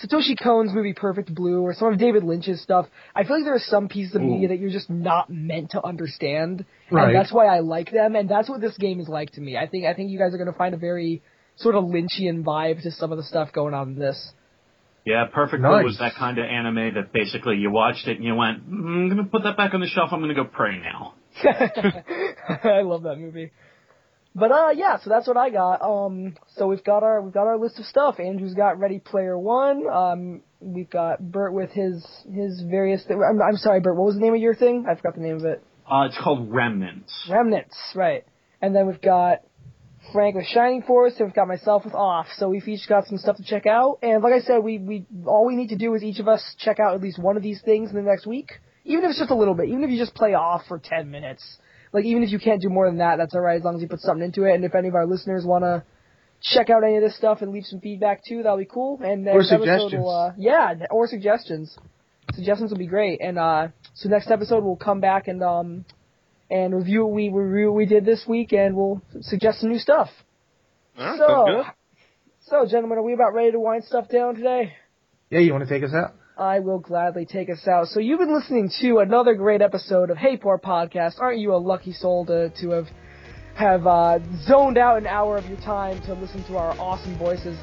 Satoshi Kon's movie Perfect Blue or some of David Lynch's stuff. I feel like there are some pieces of media that you're just not meant to understand, right. and that's why I like them. And that's what this game is like to me. I think I think you guys are going to find a very sort of Lynchian vibe to some of the stuff going on in this. Yeah, Perfect nice. Blue was that kind of anime that basically you watched it and you went, mm, "I'm going to put that back on the shelf. I'm going to go pray now." I love that movie. But uh, yeah, so that's what I got. Um, so we've got our we've got our list of stuff. Andrew's got Ready Player One. Um, we've got Bert with his his various. Th- I'm, I'm sorry, Bert. What was the name of your thing? I forgot the name of it. Uh, it's called Remnants. Remnants, right? And then we've got Frank with Shining Force, and we've got myself with Off. So we've each got some stuff to check out. And like I said, we we all we need to do is each of us check out at least one of these things in the next week, even if it's just a little bit. Even if you just play Off for ten minutes like even if you can't do more than that, that's alright as long as you put something into it. And if any of our listeners want to check out any of this stuff and leave some feedback too, that'll be cool. And or suggestions. Will, uh, yeah, or suggestions. Suggestions will be great. And uh, so next episode we'll come back and um and review what we review what we did this week, and we'll suggest some new stuff. Right, so, so gentlemen, are we about ready to wind stuff down today? Yeah, you want to take us out? I will gladly take us out. So you've been listening to another great episode of Hey Poor Podcast. Aren't you a lucky soul to, to have have uh, zoned out an hour of your time to listen to our awesome voices?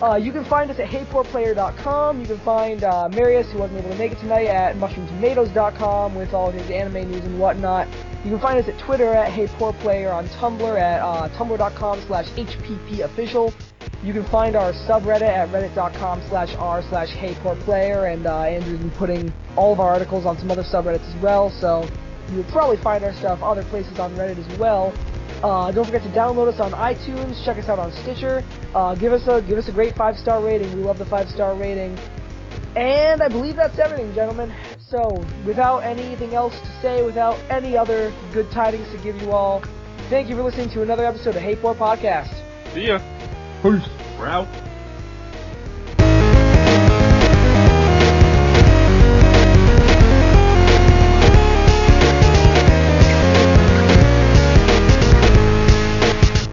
Uh, you can find us at heypoorplayer.com. You can find uh, Marius, who wasn't able to make it tonight, at mushroomtomatoes.com with all his anime news and whatnot. You can find us at Twitter at heypoorplayer, on Tumblr at uh, tumblr.com slash hppofficial. You can find our subreddit at reddit.com slash r slash heypoorplayer, and uh, Andrew's been putting all of our articles on some other subreddits as well, so you'll probably find our stuff other places on Reddit as well. Uh, don't forget to download us on iTunes, check us out on Stitcher, uh, give us a give us a great five star rating. We love the five star rating. And I believe that's everything, gentlemen. So, without anything else to say, without any other good tidings to give you all, thank you for listening to another episode of Hey Poor Podcast. See ya. Peace. We're out.